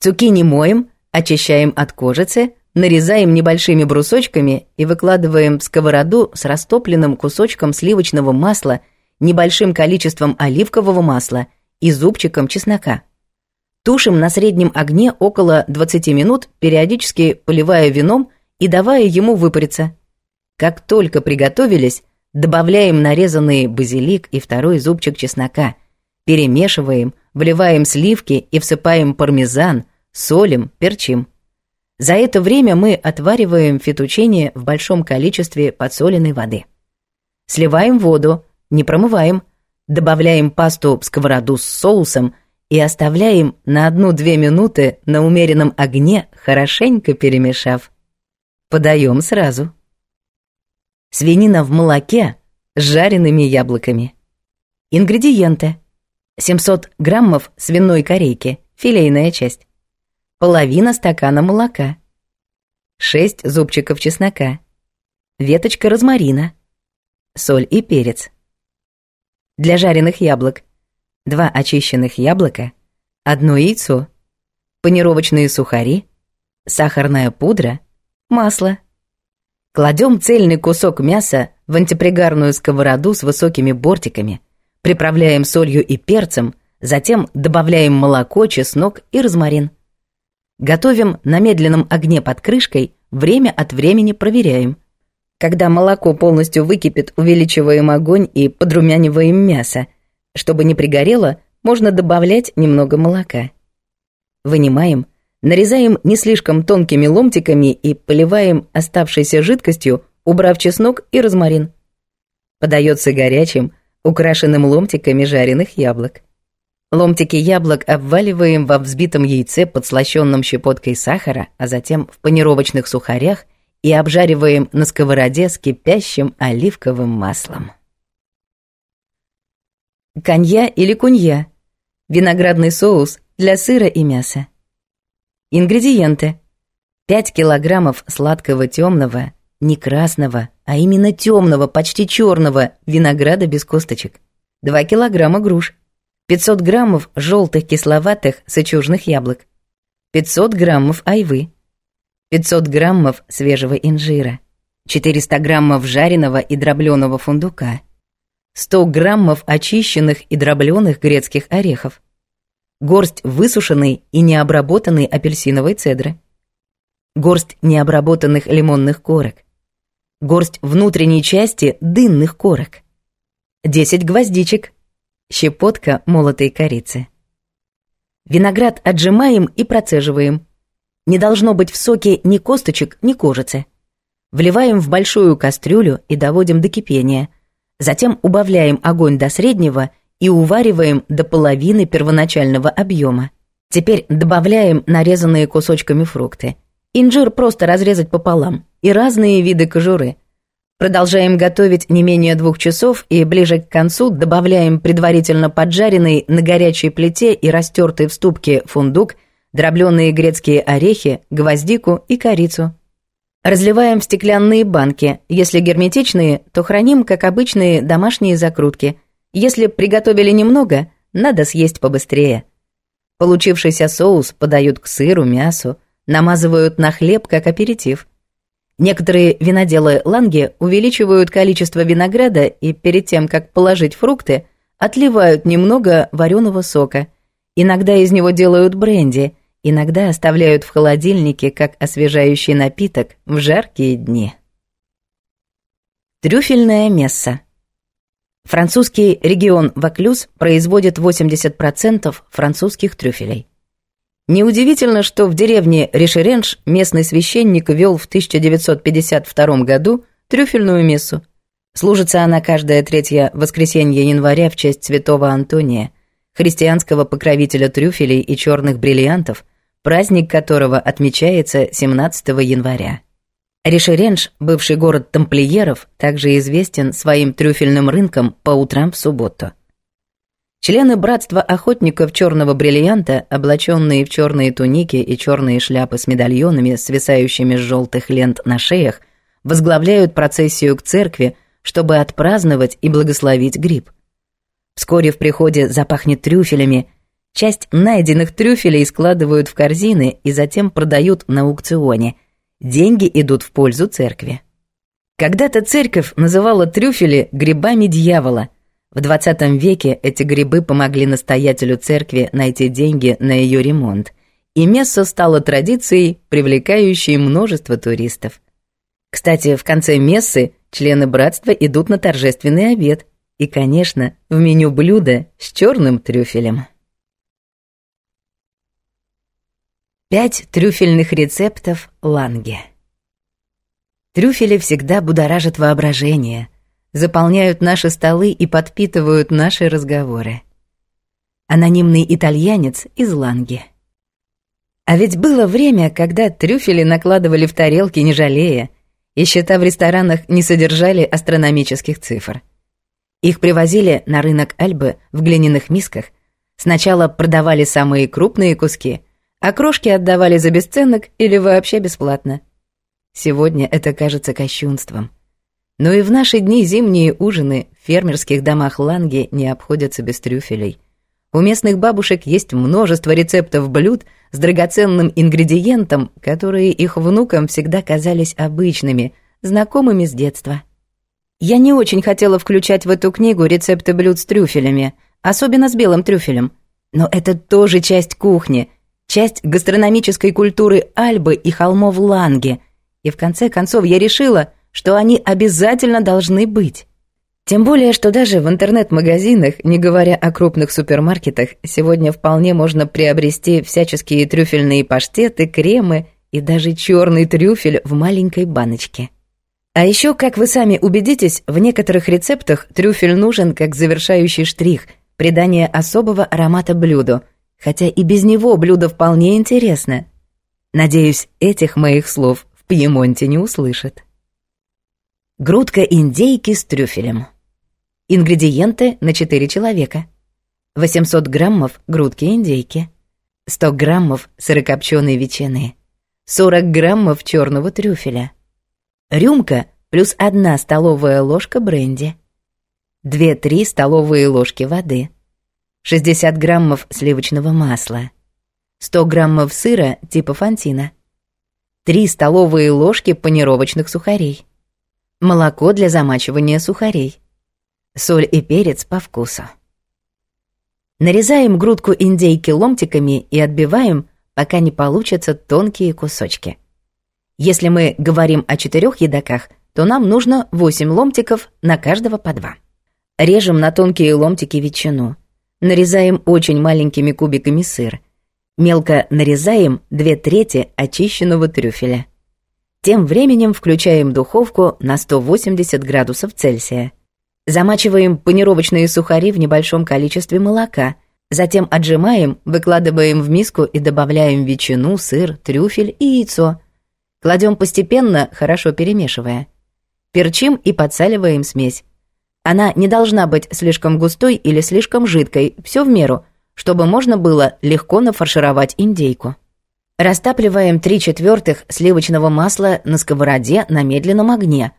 Цукини моем, очищаем от кожицы, нарезаем небольшими брусочками и выкладываем в сковороду с растопленным кусочком сливочного масла, небольшим количеством оливкового масла и зубчиком чеснока. Тушим на среднем огне около 20 минут, периодически поливая вином и давая ему выпариться. Как только приготовились, Добавляем нарезанный базилик и второй зубчик чеснока. Перемешиваем, вливаем сливки и всыпаем пармезан, солим, перчим. За это время мы отвариваем фетучине в большом количестве подсоленной воды. Сливаем воду, не промываем, добавляем пасту в сковороду с соусом и оставляем на 1-2 минуты на умеренном огне, хорошенько перемешав. Подаем сразу. Свинина в молоке с жареными яблоками. Ингредиенты. 700 граммов свиной корейки, филейная часть. Половина стакана молока. 6 зубчиков чеснока. Веточка розмарина. Соль и перец. Для жареных яблок. 2 очищенных яблока. 1 яйцо. Панировочные сухари. Сахарная пудра. Масло. Кладем цельный кусок мяса в антипригарную сковороду с высокими бортиками, приправляем солью и перцем, затем добавляем молоко, чеснок и розмарин. Готовим на медленном огне под крышкой, время от времени проверяем. Когда молоко полностью выкипит, увеличиваем огонь и подрумяниваем мясо. Чтобы не пригорело, можно добавлять немного молока. Вынимаем – Нарезаем не слишком тонкими ломтиками и поливаем оставшейся жидкостью, убрав чеснок и розмарин. Подается горячим, украшенным ломтиками жареных яблок. Ломтики яблок обваливаем во взбитом яйце, подслащённом щепоткой сахара, а затем в панировочных сухарях и обжариваем на сковороде с кипящим оливковым маслом. Конья или кунья – виноградный соус для сыра и мяса. Ингредиенты. 5 килограммов сладкого темного, не красного, а именно темного, почти черного винограда без косточек. 2 килограмма груш. 500 граммов желтых кисловатых сычужных яблок. 500 граммов айвы. 500 граммов свежего инжира. 400 граммов жареного и дробленого фундука. 100 граммов очищенных и дробленых грецких орехов горсть высушенной и необработанной апельсиновой цедры, горсть необработанных лимонных корок, горсть внутренней части дынных корок, 10 гвоздичек, щепотка молотой корицы. Виноград отжимаем и процеживаем. Не должно быть в соке ни косточек, ни кожицы. Вливаем в большую кастрюлю и доводим до кипения. Затем убавляем огонь до среднего и увариваем до половины первоначального объема. Теперь добавляем нарезанные кусочками фрукты. Инжир просто разрезать пополам и разные виды кожуры. Продолжаем готовить не менее двух часов и ближе к концу добавляем предварительно поджаренный на горячей плите и растертый в ступке фундук, дробленые грецкие орехи, гвоздику и корицу. Разливаем в стеклянные банки, если герметичные, то храним, как обычные, домашние закрутки – если приготовили немного, надо съесть побыстрее. Получившийся соус подают к сыру, мясу, намазывают на хлеб как аперитив. Некоторые виноделы Ланге увеличивают количество винограда и перед тем, как положить фрукты, отливают немного вареного сока. Иногда из него делают бренди, иногда оставляют в холодильнике как освежающий напиток в жаркие дни. Трюфельное мясо. Французский регион Ваклюз производит 80% французских трюфелей. Неудивительно, что в деревне Ришеренш местный священник вел в 1952 году трюфельную мессу. Служится она каждое третье воскресенье января в честь святого Антония, христианского покровителя трюфелей и черных бриллиантов, праздник которого отмечается 17 января. Решеренж, бывший город тамплиеров, также известен своим трюфельным рынком по утрам в субботу. Члены братства охотников черного бриллианта, облаченные в черные туники и черные шляпы с медальонами, свисающими с желтых лент на шеях, возглавляют процессию к церкви, чтобы отпраздновать и благословить гриб. Вскоре в приходе запахнет трюфелями. Часть найденных трюфелей складывают в корзины и затем продают на аукционе – Деньги идут в пользу церкви. Когда-то церковь называла трюфели грибами дьявола. В 20 веке эти грибы помогли настоятелю церкви найти деньги на ее ремонт, и место стало традицией, привлекающей множество туристов. Кстати, в конце мессы члены братства идут на торжественный обед и, конечно, в меню блюда с черным трюфелем. Пять трюфельных рецептов Ланге. Трюфели всегда будоражат воображение, заполняют наши столы и подпитывают наши разговоры. Анонимный итальянец из Ланге. А ведь было время, когда трюфели накладывали в тарелки не жалея, и счета в ресторанах не содержали астрономических цифр. Их привозили на рынок Альбы в глиняных мисках, сначала продавали самые крупные куски – а крошки отдавали за бесценок или вообще бесплатно. Сегодня это кажется кощунством. Но и в наши дни зимние ужины в фермерских домах Ланги не обходятся без трюфелей. У местных бабушек есть множество рецептов блюд с драгоценным ингредиентом, которые их внукам всегда казались обычными, знакомыми с детства. Я не очень хотела включать в эту книгу рецепты блюд с трюфелями, особенно с белым трюфелем. Но это тоже часть кухни – часть гастрономической культуры Альбы и холмов Ланги, и в конце концов я решила, что они обязательно должны быть. Тем более, что даже в интернет-магазинах, не говоря о крупных супермаркетах, сегодня вполне можно приобрести всяческие трюфельные паштеты, кремы и даже черный трюфель в маленькой баночке. А еще, как вы сами убедитесь, в некоторых рецептах трюфель нужен как завершающий штрих, придание особого аромата блюду – хотя и без него блюдо вполне интересно. Надеюсь, этих моих слов в Пьемонте не услышат. Грудка индейки с трюфелем. Ингредиенты на 4 человека. 800 граммов грудки индейки, 100 граммов сырокопченой ветчины, 40 граммов черного трюфеля, рюмка плюс 1 столовая ложка бренди, 2-3 столовые ложки воды – 60 граммов сливочного масла, 100 граммов сыра типа фантина, 3 столовые ложки панировочных сухарей, молоко для замачивания сухарей, соль и перец по вкусу. Нарезаем грудку индейки ломтиками и отбиваем, пока не получатся тонкие кусочки. Если мы говорим о четырех едоках, то нам нужно 8 ломтиков на каждого по 2. Режем на тонкие ломтики ветчину – Нарезаем очень маленькими кубиками сыр. Мелко нарезаем две трети очищенного трюфеля. Тем временем включаем духовку на 180 градусов Цельсия. Замачиваем панировочные сухари в небольшом количестве молока, затем отжимаем, выкладываем в миску и добавляем ветчину, сыр, трюфель и яйцо. Кладем постепенно, хорошо перемешивая. Перчим и подсаливаем смесь. Она не должна быть слишком густой или слишком жидкой, все в меру, чтобы можно было легко нафаршировать индейку. Растапливаем 3 четвертых сливочного масла на сковороде на медленном огне.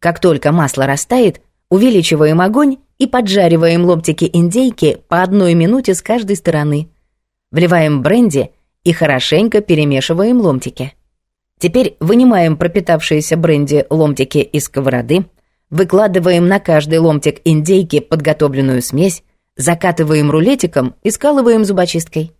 Как только масло растает, увеличиваем огонь и поджариваем ломтики индейки по одной минуте с каждой стороны. Вливаем бренди и хорошенько перемешиваем ломтики. Теперь вынимаем пропитавшиеся бренди ломтики из сковороды, Выкладываем на каждый ломтик индейки подготовленную смесь, закатываем рулетиком и скалываем зубочисткой.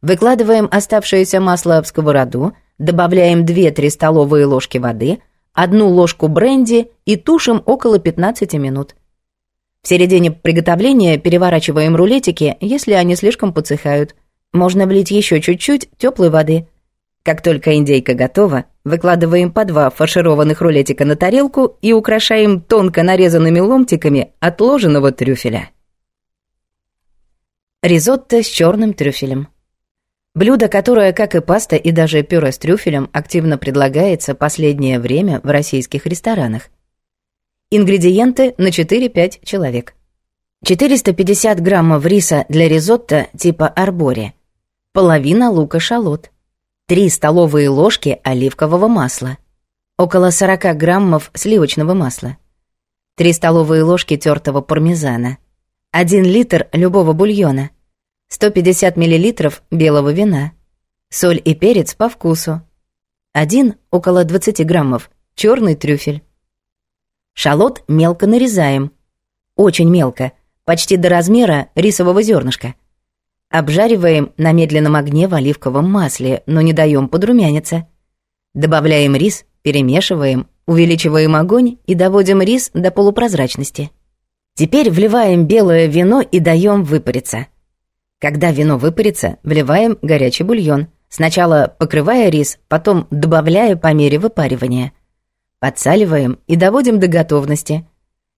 Выкладываем оставшееся масло в сковороду, добавляем 2-3 столовые ложки воды, одну ложку бренди и тушим около 15 минут. В середине приготовления переворачиваем рулетики, если они слишком подсыхают. Можно влить еще чуть-чуть теплой воды – как только индейка готова, выкладываем по два фаршированных рулетика на тарелку и украшаем тонко нарезанными ломтиками отложенного трюфеля. Ризотто с черным трюфелем. Блюдо, которое, как и паста и даже пюре с трюфелем, активно предлагается последнее время в российских ресторанах. Ингредиенты на 4-5 человек. 450 граммов риса для ризотто типа арбори, половина лука-шалот, три столовые ложки оливкового масла, около 40 граммов сливочного масла, три столовые ложки тертого пармезана, 1 литр любого бульона, 150 миллилитров белого вина, соль и перец по вкусу, один около 20 граммов черный трюфель. Шалот мелко нарезаем, очень мелко, почти до размера рисового зернышка – Обжариваем на медленном огне в оливковом масле, но не даем подрумяниться. Добавляем рис, перемешиваем, увеличиваем огонь и доводим рис до полупрозрачности. Теперь вливаем белое вино и даем выпариться. Когда вино выпарится, вливаем горячий бульон, сначала покрывая рис, потом добавляя по мере выпаривания. Подсаливаем и доводим до готовности.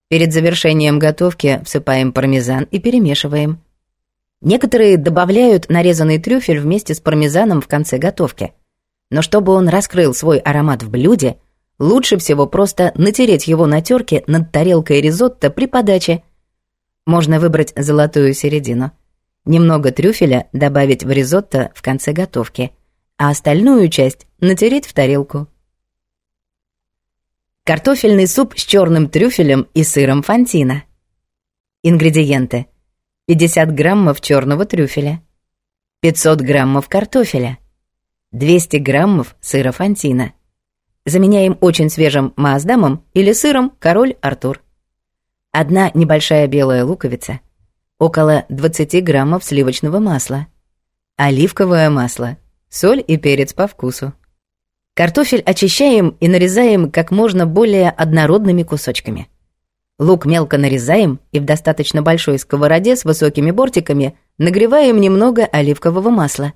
Перед завершением готовки всыпаем пармезан и перемешиваем – Некоторые добавляют нарезанный трюфель вместе с пармезаном в конце готовки. Но чтобы он раскрыл свой аромат в блюде, лучше всего просто натереть его на терке над тарелкой ризотто при подаче. Можно выбрать золотую середину. Немного трюфеля добавить в ризотто в конце готовки, а остальную часть натереть в тарелку. Картофельный суп с черным трюфелем и сыром фантина. Ингредиенты – 50 граммов черного трюфеля, 500 граммов картофеля, 200 граммов сыра фантина. Заменяем очень свежим маасдамом или сыром король Артур. Одна небольшая белая луковица, около 20 граммов сливочного масла, оливковое масло, соль и перец по вкусу. Картофель очищаем и нарезаем как можно более однородными кусочками – Лук мелко нарезаем и в достаточно большой сковороде с высокими бортиками нагреваем немного оливкового масла.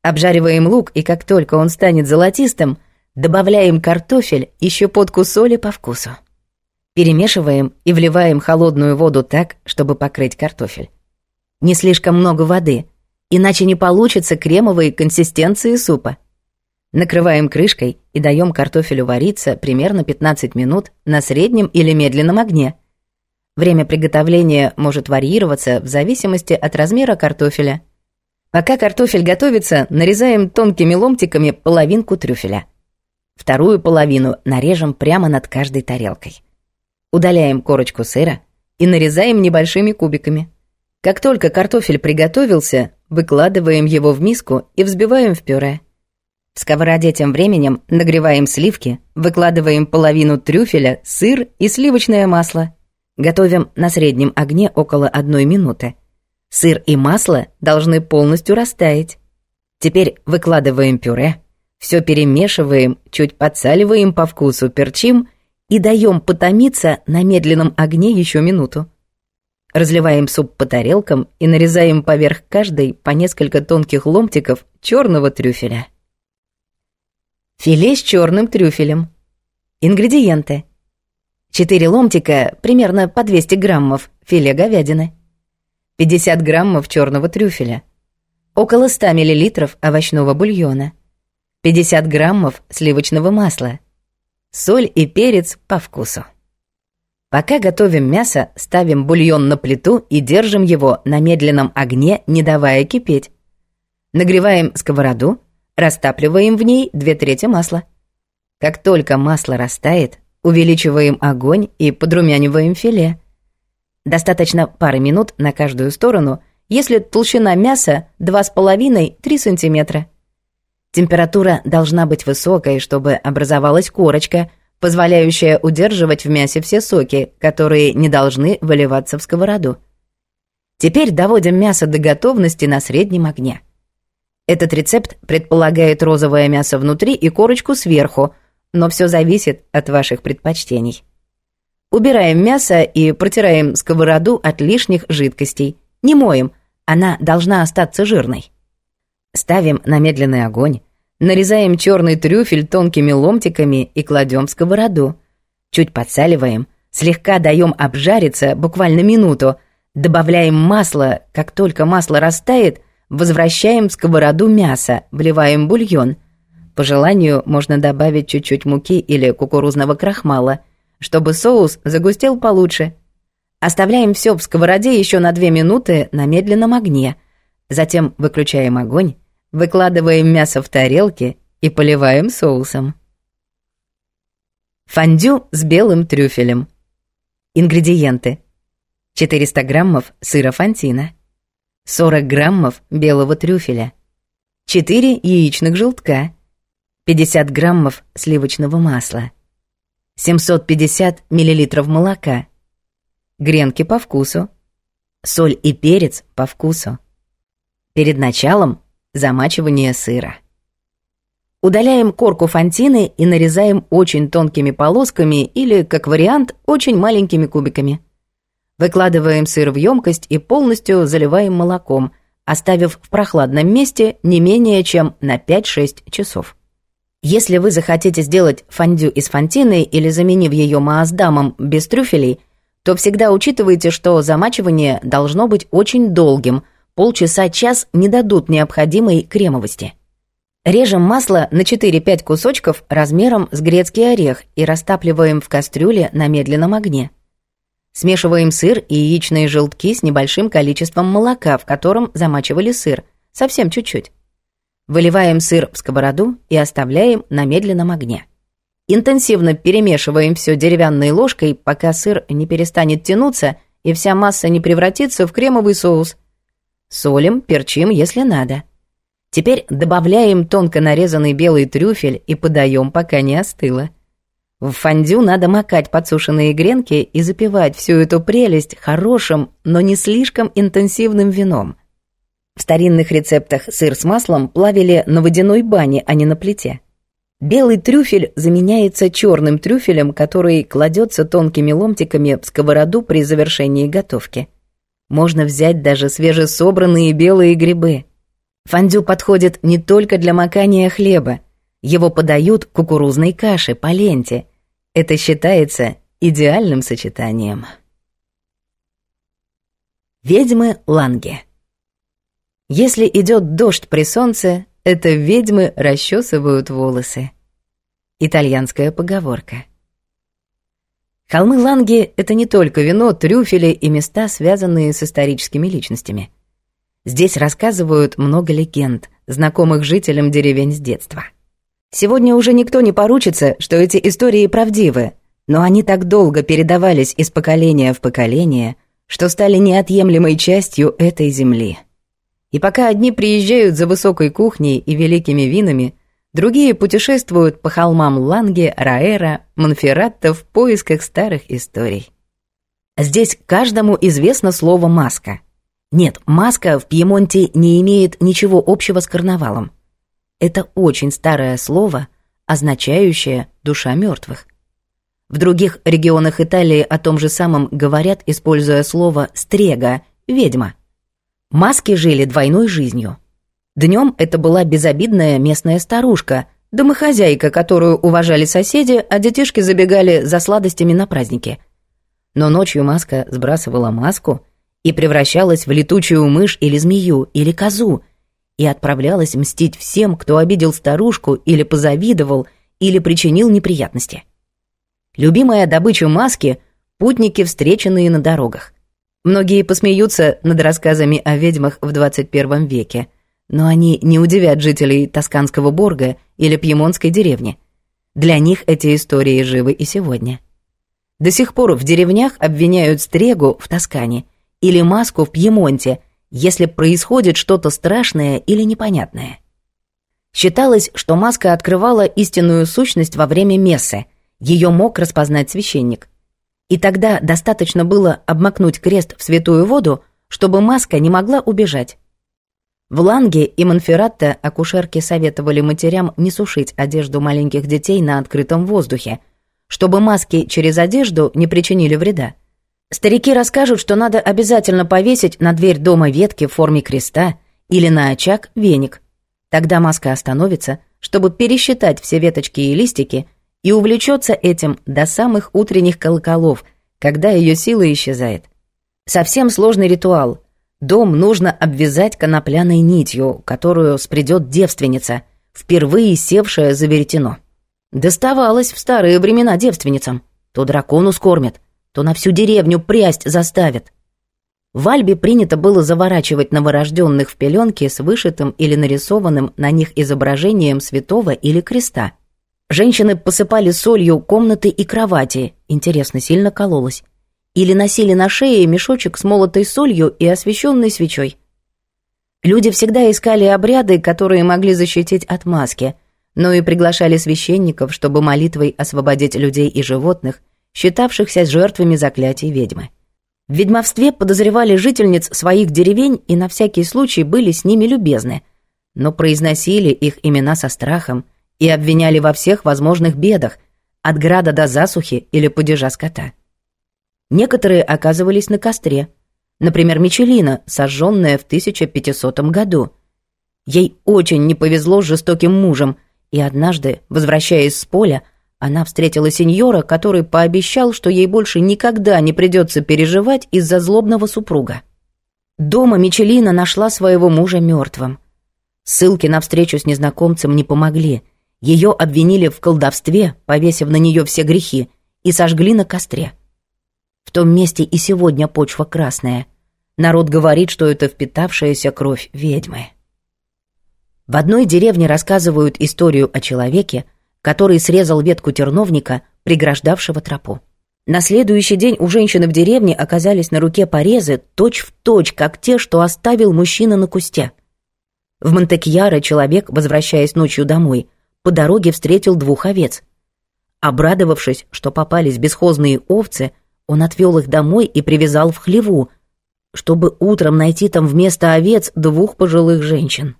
Обжариваем лук, и как только он станет золотистым, добавляем картофель еще щепотку соли по вкусу. Перемешиваем и вливаем холодную воду так, чтобы покрыть картофель. Не слишком много воды, иначе не получится кремовой консистенции супа. Накрываем крышкой и даем картофелю вариться примерно 15 минут на среднем или медленном огне. Время приготовления может варьироваться в зависимости от размера картофеля. Пока картофель готовится, нарезаем тонкими ломтиками половинку трюфеля. Вторую половину нарежем прямо над каждой тарелкой. Удаляем корочку сыра и нарезаем небольшими кубиками. Как только картофель приготовился, выкладываем его в миску и взбиваем в пюре. Сковороде тем временем нагреваем сливки, выкладываем половину трюфеля, сыр и сливочное масло. Готовим на среднем огне около одной минуты. Сыр и масло должны полностью растаять. Теперь выкладываем пюре, все перемешиваем, чуть подсаливаем по вкусу, перчим и даем потомиться на медленном огне еще минуту. Разливаем суп по тарелкам и нарезаем поверх каждой по несколько тонких ломтиков черного трюфеля. Филе с черным трюфелем. Ингредиенты. 4 ломтика, примерно по 200 граммов филе говядины. 50 граммов черного трюфеля. Около 100 миллилитров овощного бульона. 50 граммов сливочного масла. Соль и перец по вкусу. Пока готовим мясо, ставим бульон на плиту и держим его на медленном огне, не давая кипеть. Нагреваем сковороду, Растапливаем в ней две трети масла. Как только масло растает, увеличиваем огонь и подрумяниваем филе. Достаточно пары минут на каждую сторону, если толщина мяса 2,5-3 см. Температура должна быть высокой, чтобы образовалась корочка, позволяющая удерживать в мясе все соки, которые не должны выливаться в сковороду. Теперь доводим мясо до готовности на среднем огне. Этот рецепт предполагает розовое мясо внутри и корочку сверху, но все зависит от ваших предпочтений. Убираем мясо и протираем сковороду от лишних жидкостей. Не моем, она должна остаться жирной. Ставим на медленный огонь, нарезаем черный трюфель тонкими ломтиками и кладем в сковороду. Чуть подсаливаем, слегка даем обжариться буквально минуту, добавляем масло, как только масло растает, Возвращаем сковороду мясо, вливаем бульон. По желанию можно добавить чуть-чуть муки или кукурузного крахмала, чтобы соус загустел получше. Оставляем все в сковороде еще на 2 минуты на медленном огне. Затем выключаем огонь, выкладываем мясо в тарелки и поливаем соусом. Фондю с белым трюфелем. Ингредиенты. 400 граммов сыра фантина. 40 граммов белого трюфеля, 4 яичных желтка, 50 граммов сливочного масла, 750 миллилитров молока, гренки по вкусу, соль и перец по вкусу. Перед началом замачивание сыра. Удаляем корку фантины и нарезаем очень тонкими полосками или, как вариант, очень маленькими кубиками. Выкладываем сыр в емкость и полностью заливаем молоком, оставив в прохладном месте не менее чем на 5-6 часов. Если вы захотите сделать фондю из фантины или заменив ее маасдамом без трюфелей, то всегда учитывайте, что замачивание должно быть очень долгим, полчаса-час не дадут необходимой кремовости. Режем масло на 4-5 кусочков размером с грецкий орех и растапливаем в кастрюле на медленном огне. Смешиваем сыр и яичные желтки с небольшим количеством молока, в котором замачивали сыр, совсем чуть-чуть. Выливаем сыр в сковороду и оставляем на медленном огне. Интенсивно перемешиваем все деревянной ложкой, пока сыр не перестанет тянуться и вся масса не превратится в кремовый соус. Солим, перчим, если надо. Теперь добавляем тонко нарезанный белый трюфель и подаем, пока не остыло. В фондю надо макать подсушенные гренки и запивать всю эту прелесть хорошим, но не слишком интенсивным вином. В старинных рецептах сыр с маслом плавили на водяной бане, а не на плите. Белый трюфель заменяется черным трюфелем, который кладется тонкими ломтиками в сковороду при завершении готовки. Можно взять даже свежесобранные белые грибы. Фондю подходит не только для макания хлеба – его подают кукурузной каше по ленте. Это считается идеальным сочетанием. Ведьмы Ланге Если идет дождь при солнце, это ведьмы расчесывают волосы. Итальянская поговорка. Холмы Ланги — это не только вино, трюфели и места, связанные с историческими личностями. Здесь рассказывают много легенд, знакомых жителям деревень с детства. Сегодня уже никто не поручится, что эти истории правдивы, но они так долго передавались из поколения в поколение, что стали неотъемлемой частью этой земли. И пока одни приезжают за высокой кухней и великими винами, другие путешествуют по холмам Ланге, Раэра, Монферратта в поисках старых историй. Здесь каждому известно слово «маска». Нет, маска в Пьемонте не имеет ничего общего с карнавалом. Это очень старое слово, означающее «душа мертвых». В других регионах Италии о том же самом говорят, используя слово «стрега» — «ведьма». Маски жили двойной жизнью. Днем это была безобидная местная старушка, домохозяйка, которую уважали соседи, а детишки забегали за сладостями на праздники. Но ночью маска сбрасывала маску и превращалась в летучую мышь или змею, или козу — и отправлялась мстить всем, кто обидел старушку или позавидовал, или причинил неприятности. Любимая добыча маски — путники, встреченные на дорогах. Многие посмеются над рассказами о ведьмах в 21 веке, но они не удивят жителей Тосканского Борга или Пьемонской деревни. Для них эти истории живы и сегодня. До сих пор в деревнях обвиняют стрегу в Тоскане или маску в Пьемонте если происходит что-то страшное или непонятное. Считалось, что маска открывала истинную сущность во время мессы, ее мог распознать священник. И тогда достаточно было обмакнуть крест в святую воду, чтобы маска не могла убежать. В Ланге и Монферратте акушерки советовали матерям не сушить одежду маленьких детей на открытом воздухе, чтобы маски через одежду не причинили вреда. Старики расскажут, что надо обязательно повесить на дверь дома ветки в форме креста или на очаг веник. Тогда маска остановится, чтобы пересчитать все веточки и листики, и увлечется этим до самых утренних колоколов, когда ее сила исчезает. Совсем сложный ритуал. Дом нужно обвязать конопляной нитью, которую спредет девственница, впервые севшая за веретено. Доставалось в старые времена девственницам. То дракону скормят, то на всю деревню прясть заставят. В Альбе принято было заворачивать новорожденных в пеленки с вышитым или нарисованным на них изображением святого или креста. Женщины посыпали солью комнаты и кровати, интересно, сильно кололось, или носили на шее мешочек с молотой солью и освещенной свечой. Люди всегда искали обряды, которые могли защитить от маски, но и приглашали священников, чтобы молитвой освободить людей и животных – считавшихся жертвами заклятий ведьмы. В ведьмовстве подозревали жительниц своих деревень и на всякий случай были с ними любезны, но произносили их имена со страхом и обвиняли во всех возможных бедах, от града до засухи или падежа скота. Некоторые оказывались на костре, например, Мичелина, сожженная в 1500 году. Ей очень не повезло с жестоким мужем, и однажды, возвращаясь с поля, она встретила сеньора, который пообещал, что ей больше никогда не придется переживать из-за злобного супруга. Дома Мичелина нашла своего мужа мертвым. Ссылки на встречу с незнакомцем не помогли. Ее обвинили в колдовстве, повесив на нее все грехи, и сожгли на костре. В том месте и сегодня почва красная. Народ говорит, что это впитавшаяся кровь ведьмы. В одной деревне рассказывают историю о человеке, который срезал ветку терновника, преграждавшего тропу. На следующий день у женщины в деревне оказались на руке порезы точь-в-точь, как те, что оставил мужчина на кусте. В Монтекьяро человек, возвращаясь ночью домой, по дороге встретил двух овец. Обрадовавшись, что попались бесхозные овцы, он отвел их домой и привязал в хлеву, чтобы утром найти там вместо овец двух пожилых женщин.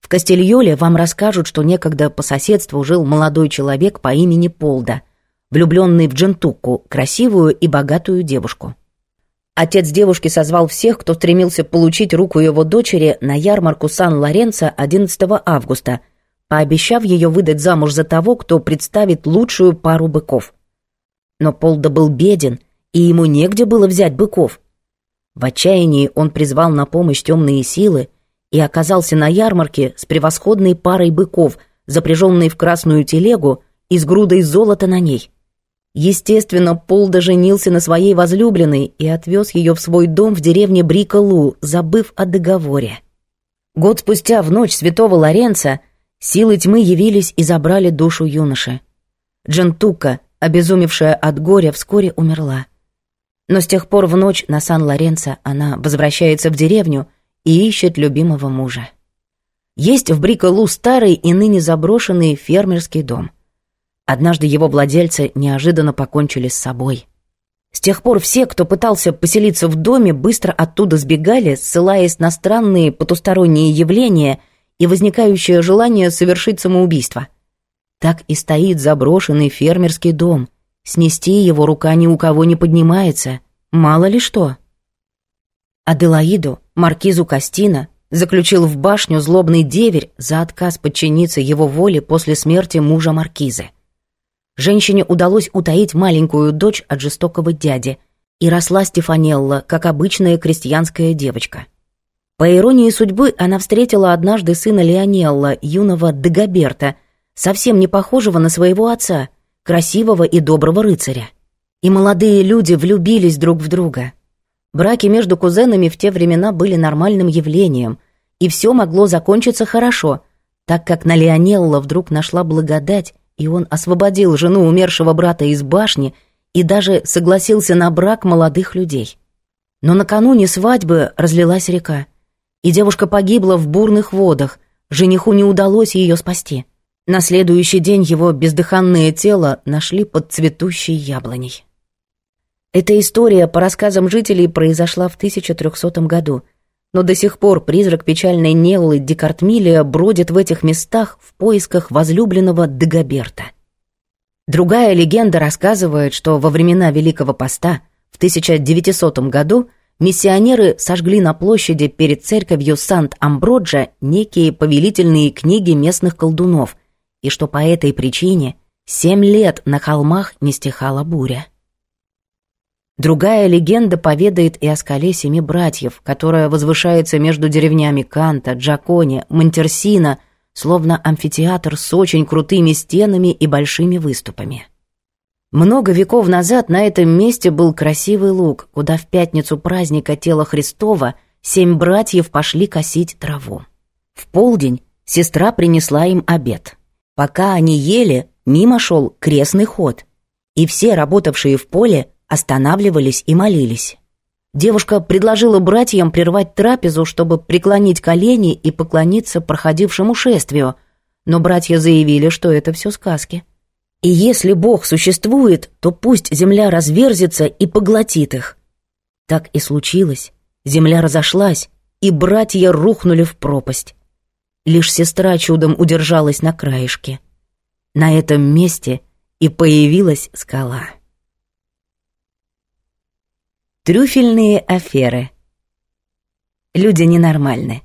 В Кастильоле вам расскажут, что некогда по соседству жил молодой человек по имени Полда, влюбленный в Джентуку, красивую и богатую девушку. Отец девушки созвал всех, кто стремился получить руку его дочери на ярмарку Сан-Лоренцо 11 августа, пообещав ее выдать замуж за того, кто представит лучшую пару быков. Но Полда был беден, и ему негде было взять быков. В отчаянии он призвал на помощь темные силы – и оказался на ярмарке с превосходной парой быков, запряженной в красную телегу и с грудой золота на ней. Естественно, Пол женился на своей возлюбленной и отвез ее в свой дом в деревне Брикалу, забыв о договоре. Год спустя, в ночь святого Лоренца, силы тьмы явились и забрали душу юноши. Джентука, обезумевшая от горя, вскоре умерла. Но с тех пор в ночь на Сан-Лоренцо она возвращается в деревню — и ищет любимого мужа. Есть в Бриколу старый и ныне заброшенный фермерский дом. Однажды его владельцы неожиданно покончили с собой. С тех пор все, кто пытался поселиться в доме, быстро оттуда сбегали, ссылаясь на странные потусторонние явления и возникающее желание совершить самоубийство. Так и стоит заброшенный фермерский дом. Снести его рука ни у кого не поднимается. Мало ли что. Аделаиду, маркизу Кастина, заключил в башню злобный деверь за отказ подчиниться его воле после смерти мужа маркизы. Женщине удалось утаить маленькую дочь от жестокого дяди, и росла Стефанелла, как обычная крестьянская девочка. По иронии судьбы, она встретила однажды сына Леонелла, юного Дагоберта, совсем не похожего на своего отца, красивого и доброго рыцаря. И молодые люди влюбились друг в друга – Браки между кузенами в те времена были нормальным явлением, и все могло закончиться хорошо, так как на Леонелла вдруг нашла благодать, и он освободил жену умершего брата из башни и даже согласился на брак молодых людей. Но накануне свадьбы разлилась река, и девушка погибла в бурных водах, жениху не удалось ее спасти. На следующий день его бездыханное тело нашли под цветущей яблоней. Эта история, по рассказам жителей, произошла в 1300 году, но до сих пор призрак печальной Неулы Декартмилия бродит в этих местах в поисках возлюбленного Дагоберта. Другая легенда рассказывает, что во времена Великого Поста в 1900 году миссионеры сожгли на площади перед церковью Сант-Амброджа некие повелительные книги местных колдунов, и что по этой причине семь лет на холмах не стихала буря. Другая легенда поведает и о скале семи братьев, которая возвышается между деревнями Канта, Джакони, Монтерсина, словно амфитеатр с очень крутыми стенами и большими выступами. Много веков назад на этом месте был красивый луг, куда в пятницу праздника тела Христова семь братьев пошли косить траву. В полдень сестра принесла им обед. Пока они ели, мимо шел крестный ход, и все работавшие в поле останавливались и молились. Девушка предложила братьям прервать трапезу, чтобы преклонить колени и поклониться проходившему шествию, но братья заявили, что это все сказки. И если Бог существует, то пусть земля разверзится и поглотит их. Так и случилось. Земля разошлась, и братья рухнули в пропасть. Лишь сестра чудом удержалась на краешке. На этом месте и появилась скала. Трюфельные аферы. Люди ненормальны.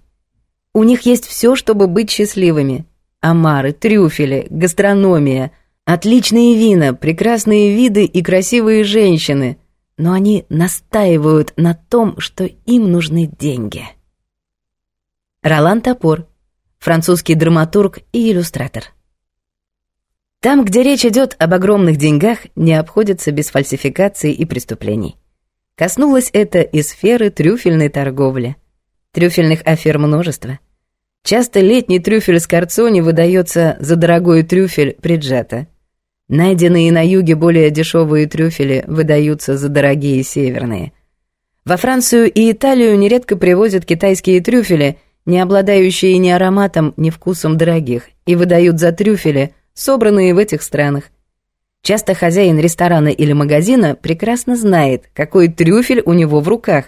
У них есть все, чтобы быть счастливыми. Омары, трюфели, гастрономия, отличные вина, прекрасные виды и красивые женщины. Но они настаивают на том, что им нужны деньги. Ролан Топор. Французский драматург и иллюстратор. Там, где речь идет об огромных деньгах, не обходится без фальсификации и преступлений. Коснулось это и сферы трюфельной торговли. Трюфельных афер множество. Часто летний трюфель с Карцони выдается за дорогой трюфель Приджета. Найденные на юге более дешевые трюфели выдаются за дорогие северные. Во Францию и Италию нередко привозят китайские трюфели, не обладающие ни ароматом, ни вкусом дорогих, и выдают за трюфели, собранные в этих странах – Часто хозяин ресторана или магазина прекрасно знает, какой трюфель у него в руках.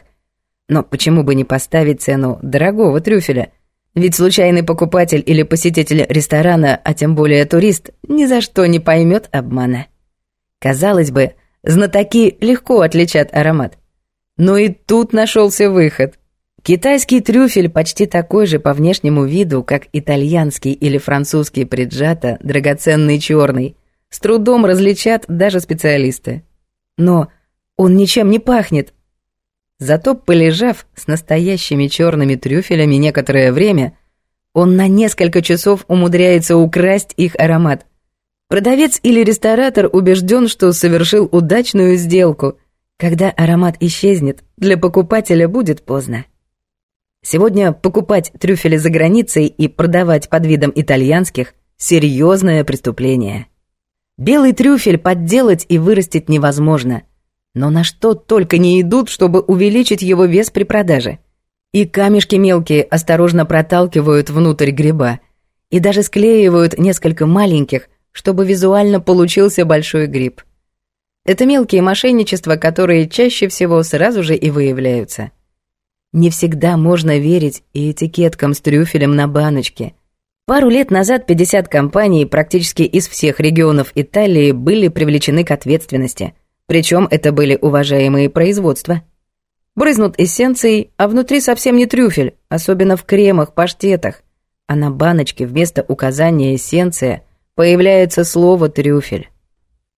Но почему бы не поставить цену дорогого трюфеля? Ведь случайный покупатель или посетитель ресторана, а тем более турист, ни за что не поймет обмана. Казалось бы, знатоки легко отличат аромат. Но и тут нашелся выход. Китайский трюфель почти такой же по внешнему виду, как итальянский или французский преджата, драгоценный черный – с трудом различат даже специалисты. Но он ничем не пахнет. Зато, полежав с настоящими черными трюфелями некоторое время, он на несколько часов умудряется украсть их аромат. Продавец или ресторатор убежден, что совершил удачную сделку. Когда аромат исчезнет, для покупателя будет поздно. Сегодня покупать трюфели за границей и продавать под видом итальянских – серьезное преступление. Белый трюфель подделать и вырастить невозможно. Но на что только не идут, чтобы увеличить его вес при продаже. И камешки мелкие осторожно проталкивают внутрь гриба. И даже склеивают несколько маленьких, чтобы визуально получился большой гриб. Это мелкие мошенничества, которые чаще всего сразу же и выявляются. Не всегда можно верить и этикеткам с трюфелем на баночке – Пару лет назад 50 компаний практически из всех регионов Италии были привлечены к ответственности. Причем это были уважаемые производства. Брызнут эссенцией, а внутри совсем не трюфель, особенно в кремах, паштетах. А на баночке вместо указания эссенция появляется слово «трюфель».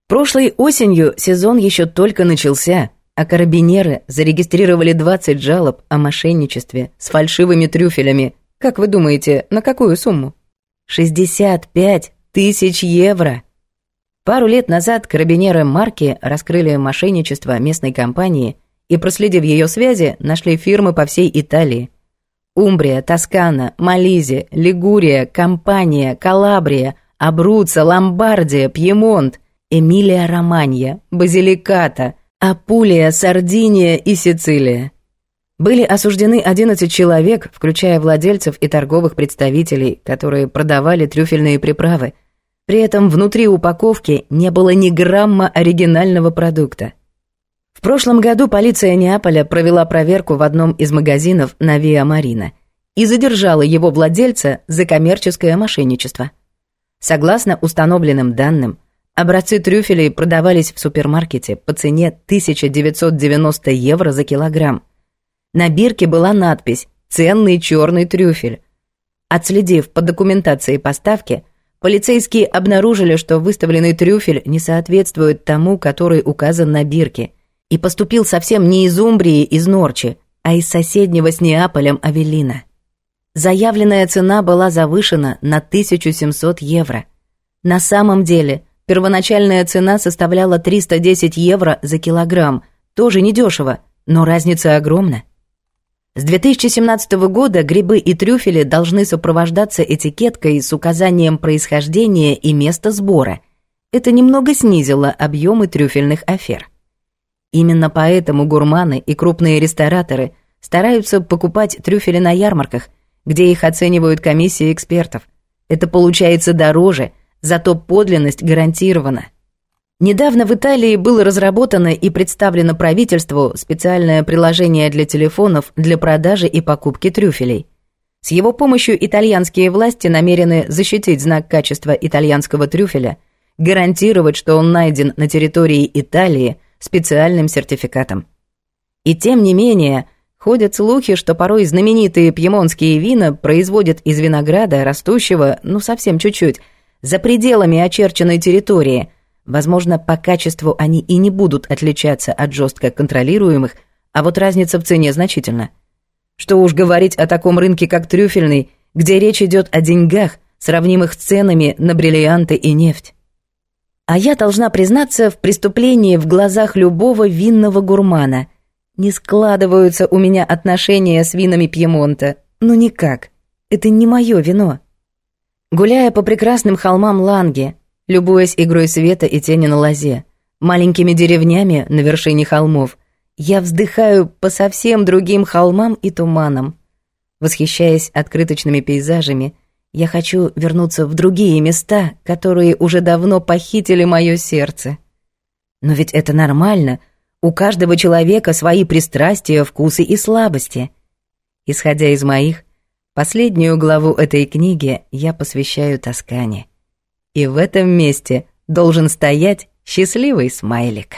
Прошлой осенью сезон еще только начался, а карабинеры зарегистрировали 20 жалоб о мошенничестве с фальшивыми трюфелями. Как вы думаете, на какую сумму? Шестьдесят пять тысяч евро! Пару лет назад карабинеры Марки раскрыли мошенничество местной компании и, проследив ее связи, нашли фирмы по всей Италии. Умбрия, Тоскана, Мализи, Лигурия, Кампания, Калабрия, Абруца, Ломбардия, Пьемонт, Эмилия-Романья, Базиликата, Апулия, Сардиния и Сицилия – были осуждены 11 человек, включая владельцев и торговых представителей, которые продавали трюфельные приправы. При этом внутри упаковки не было ни грамма оригинального продукта. В прошлом году полиция Неаполя провела проверку в одном из магазинов на Виа Марина и задержала его владельца за коммерческое мошенничество. Согласно установленным данным, образцы трюфелей продавались в супермаркете по цене 1990 евро за килограмм, на бирке была надпись «Ценный черный трюфель». Отследив по документации поставки, полицейские обнаружили, что выставленный трюфель не соответствует тому, который указан на бирке, и поступил совсем не из Умбрии, из Норчи, а из соседнего с Неаполем Авелина. Заявленная цена была завышена на 1700 евро. На самом деле, первоначальная цена составляла 310 евро за килограмм, тоже недешево, но разница огромна. С 2017 года грибы и трюфели должны сопровождаться этикеткой с указанием происхождения и места сбора. Это немного снизило объемы трюфельных афер. Именно поэтому гурманы и крупные рестораторы стараются покупать трюфели на ярмарках, где их оценивают комиссии экспертов. Это получается дороже, зато подлинность гарантирована. Недавно в Италии было разработано и представлено правительству специальное приложение для телефонов для продажи и покупки трюфелей. С его помощью итальянские власти намерены защитить знак качества итальянского трюфеля, гарантировать, что он найден на территории Италии специальным сертификатом. И тем не менее, ходят слухи, что порой знаменитые пьемонские вина производят из винограда, растущего, ну совсем чуть-чуть, за пределами очерченной территории – Возможно, по качеству они и не будут отличаться от жестко контролируемых, а вот разница в цене значительна. Что уж говорить о таком рынке, как трюфельный, где речь идет о деньгах, сравнимых с ценами на бриллианты и нефть. А я должна признаться в преступлении в глазах любого винного гурмана. Не складываются у меня отношения с винами Пьемонта. Ну никак. Это не мое вино. Гуляя по прекрасным холмам Ланги, любуясь игрой света и тени на лозе, маленькими деревнями на вершине холмов. Я вздыхаю по совсем другим холмам и туманам. Восхищаясь открыточными пейзажами, я хочу вернуться в другие места, которые уже давно похитили мое сердце. Но ведь это нормально. У каждого человека свои пристрастия, вкусы и слабости. Исходя из моих, последнюю главу этой книги я посвящаю Тоскане и в этом месте должен стоять счастливый смайлик.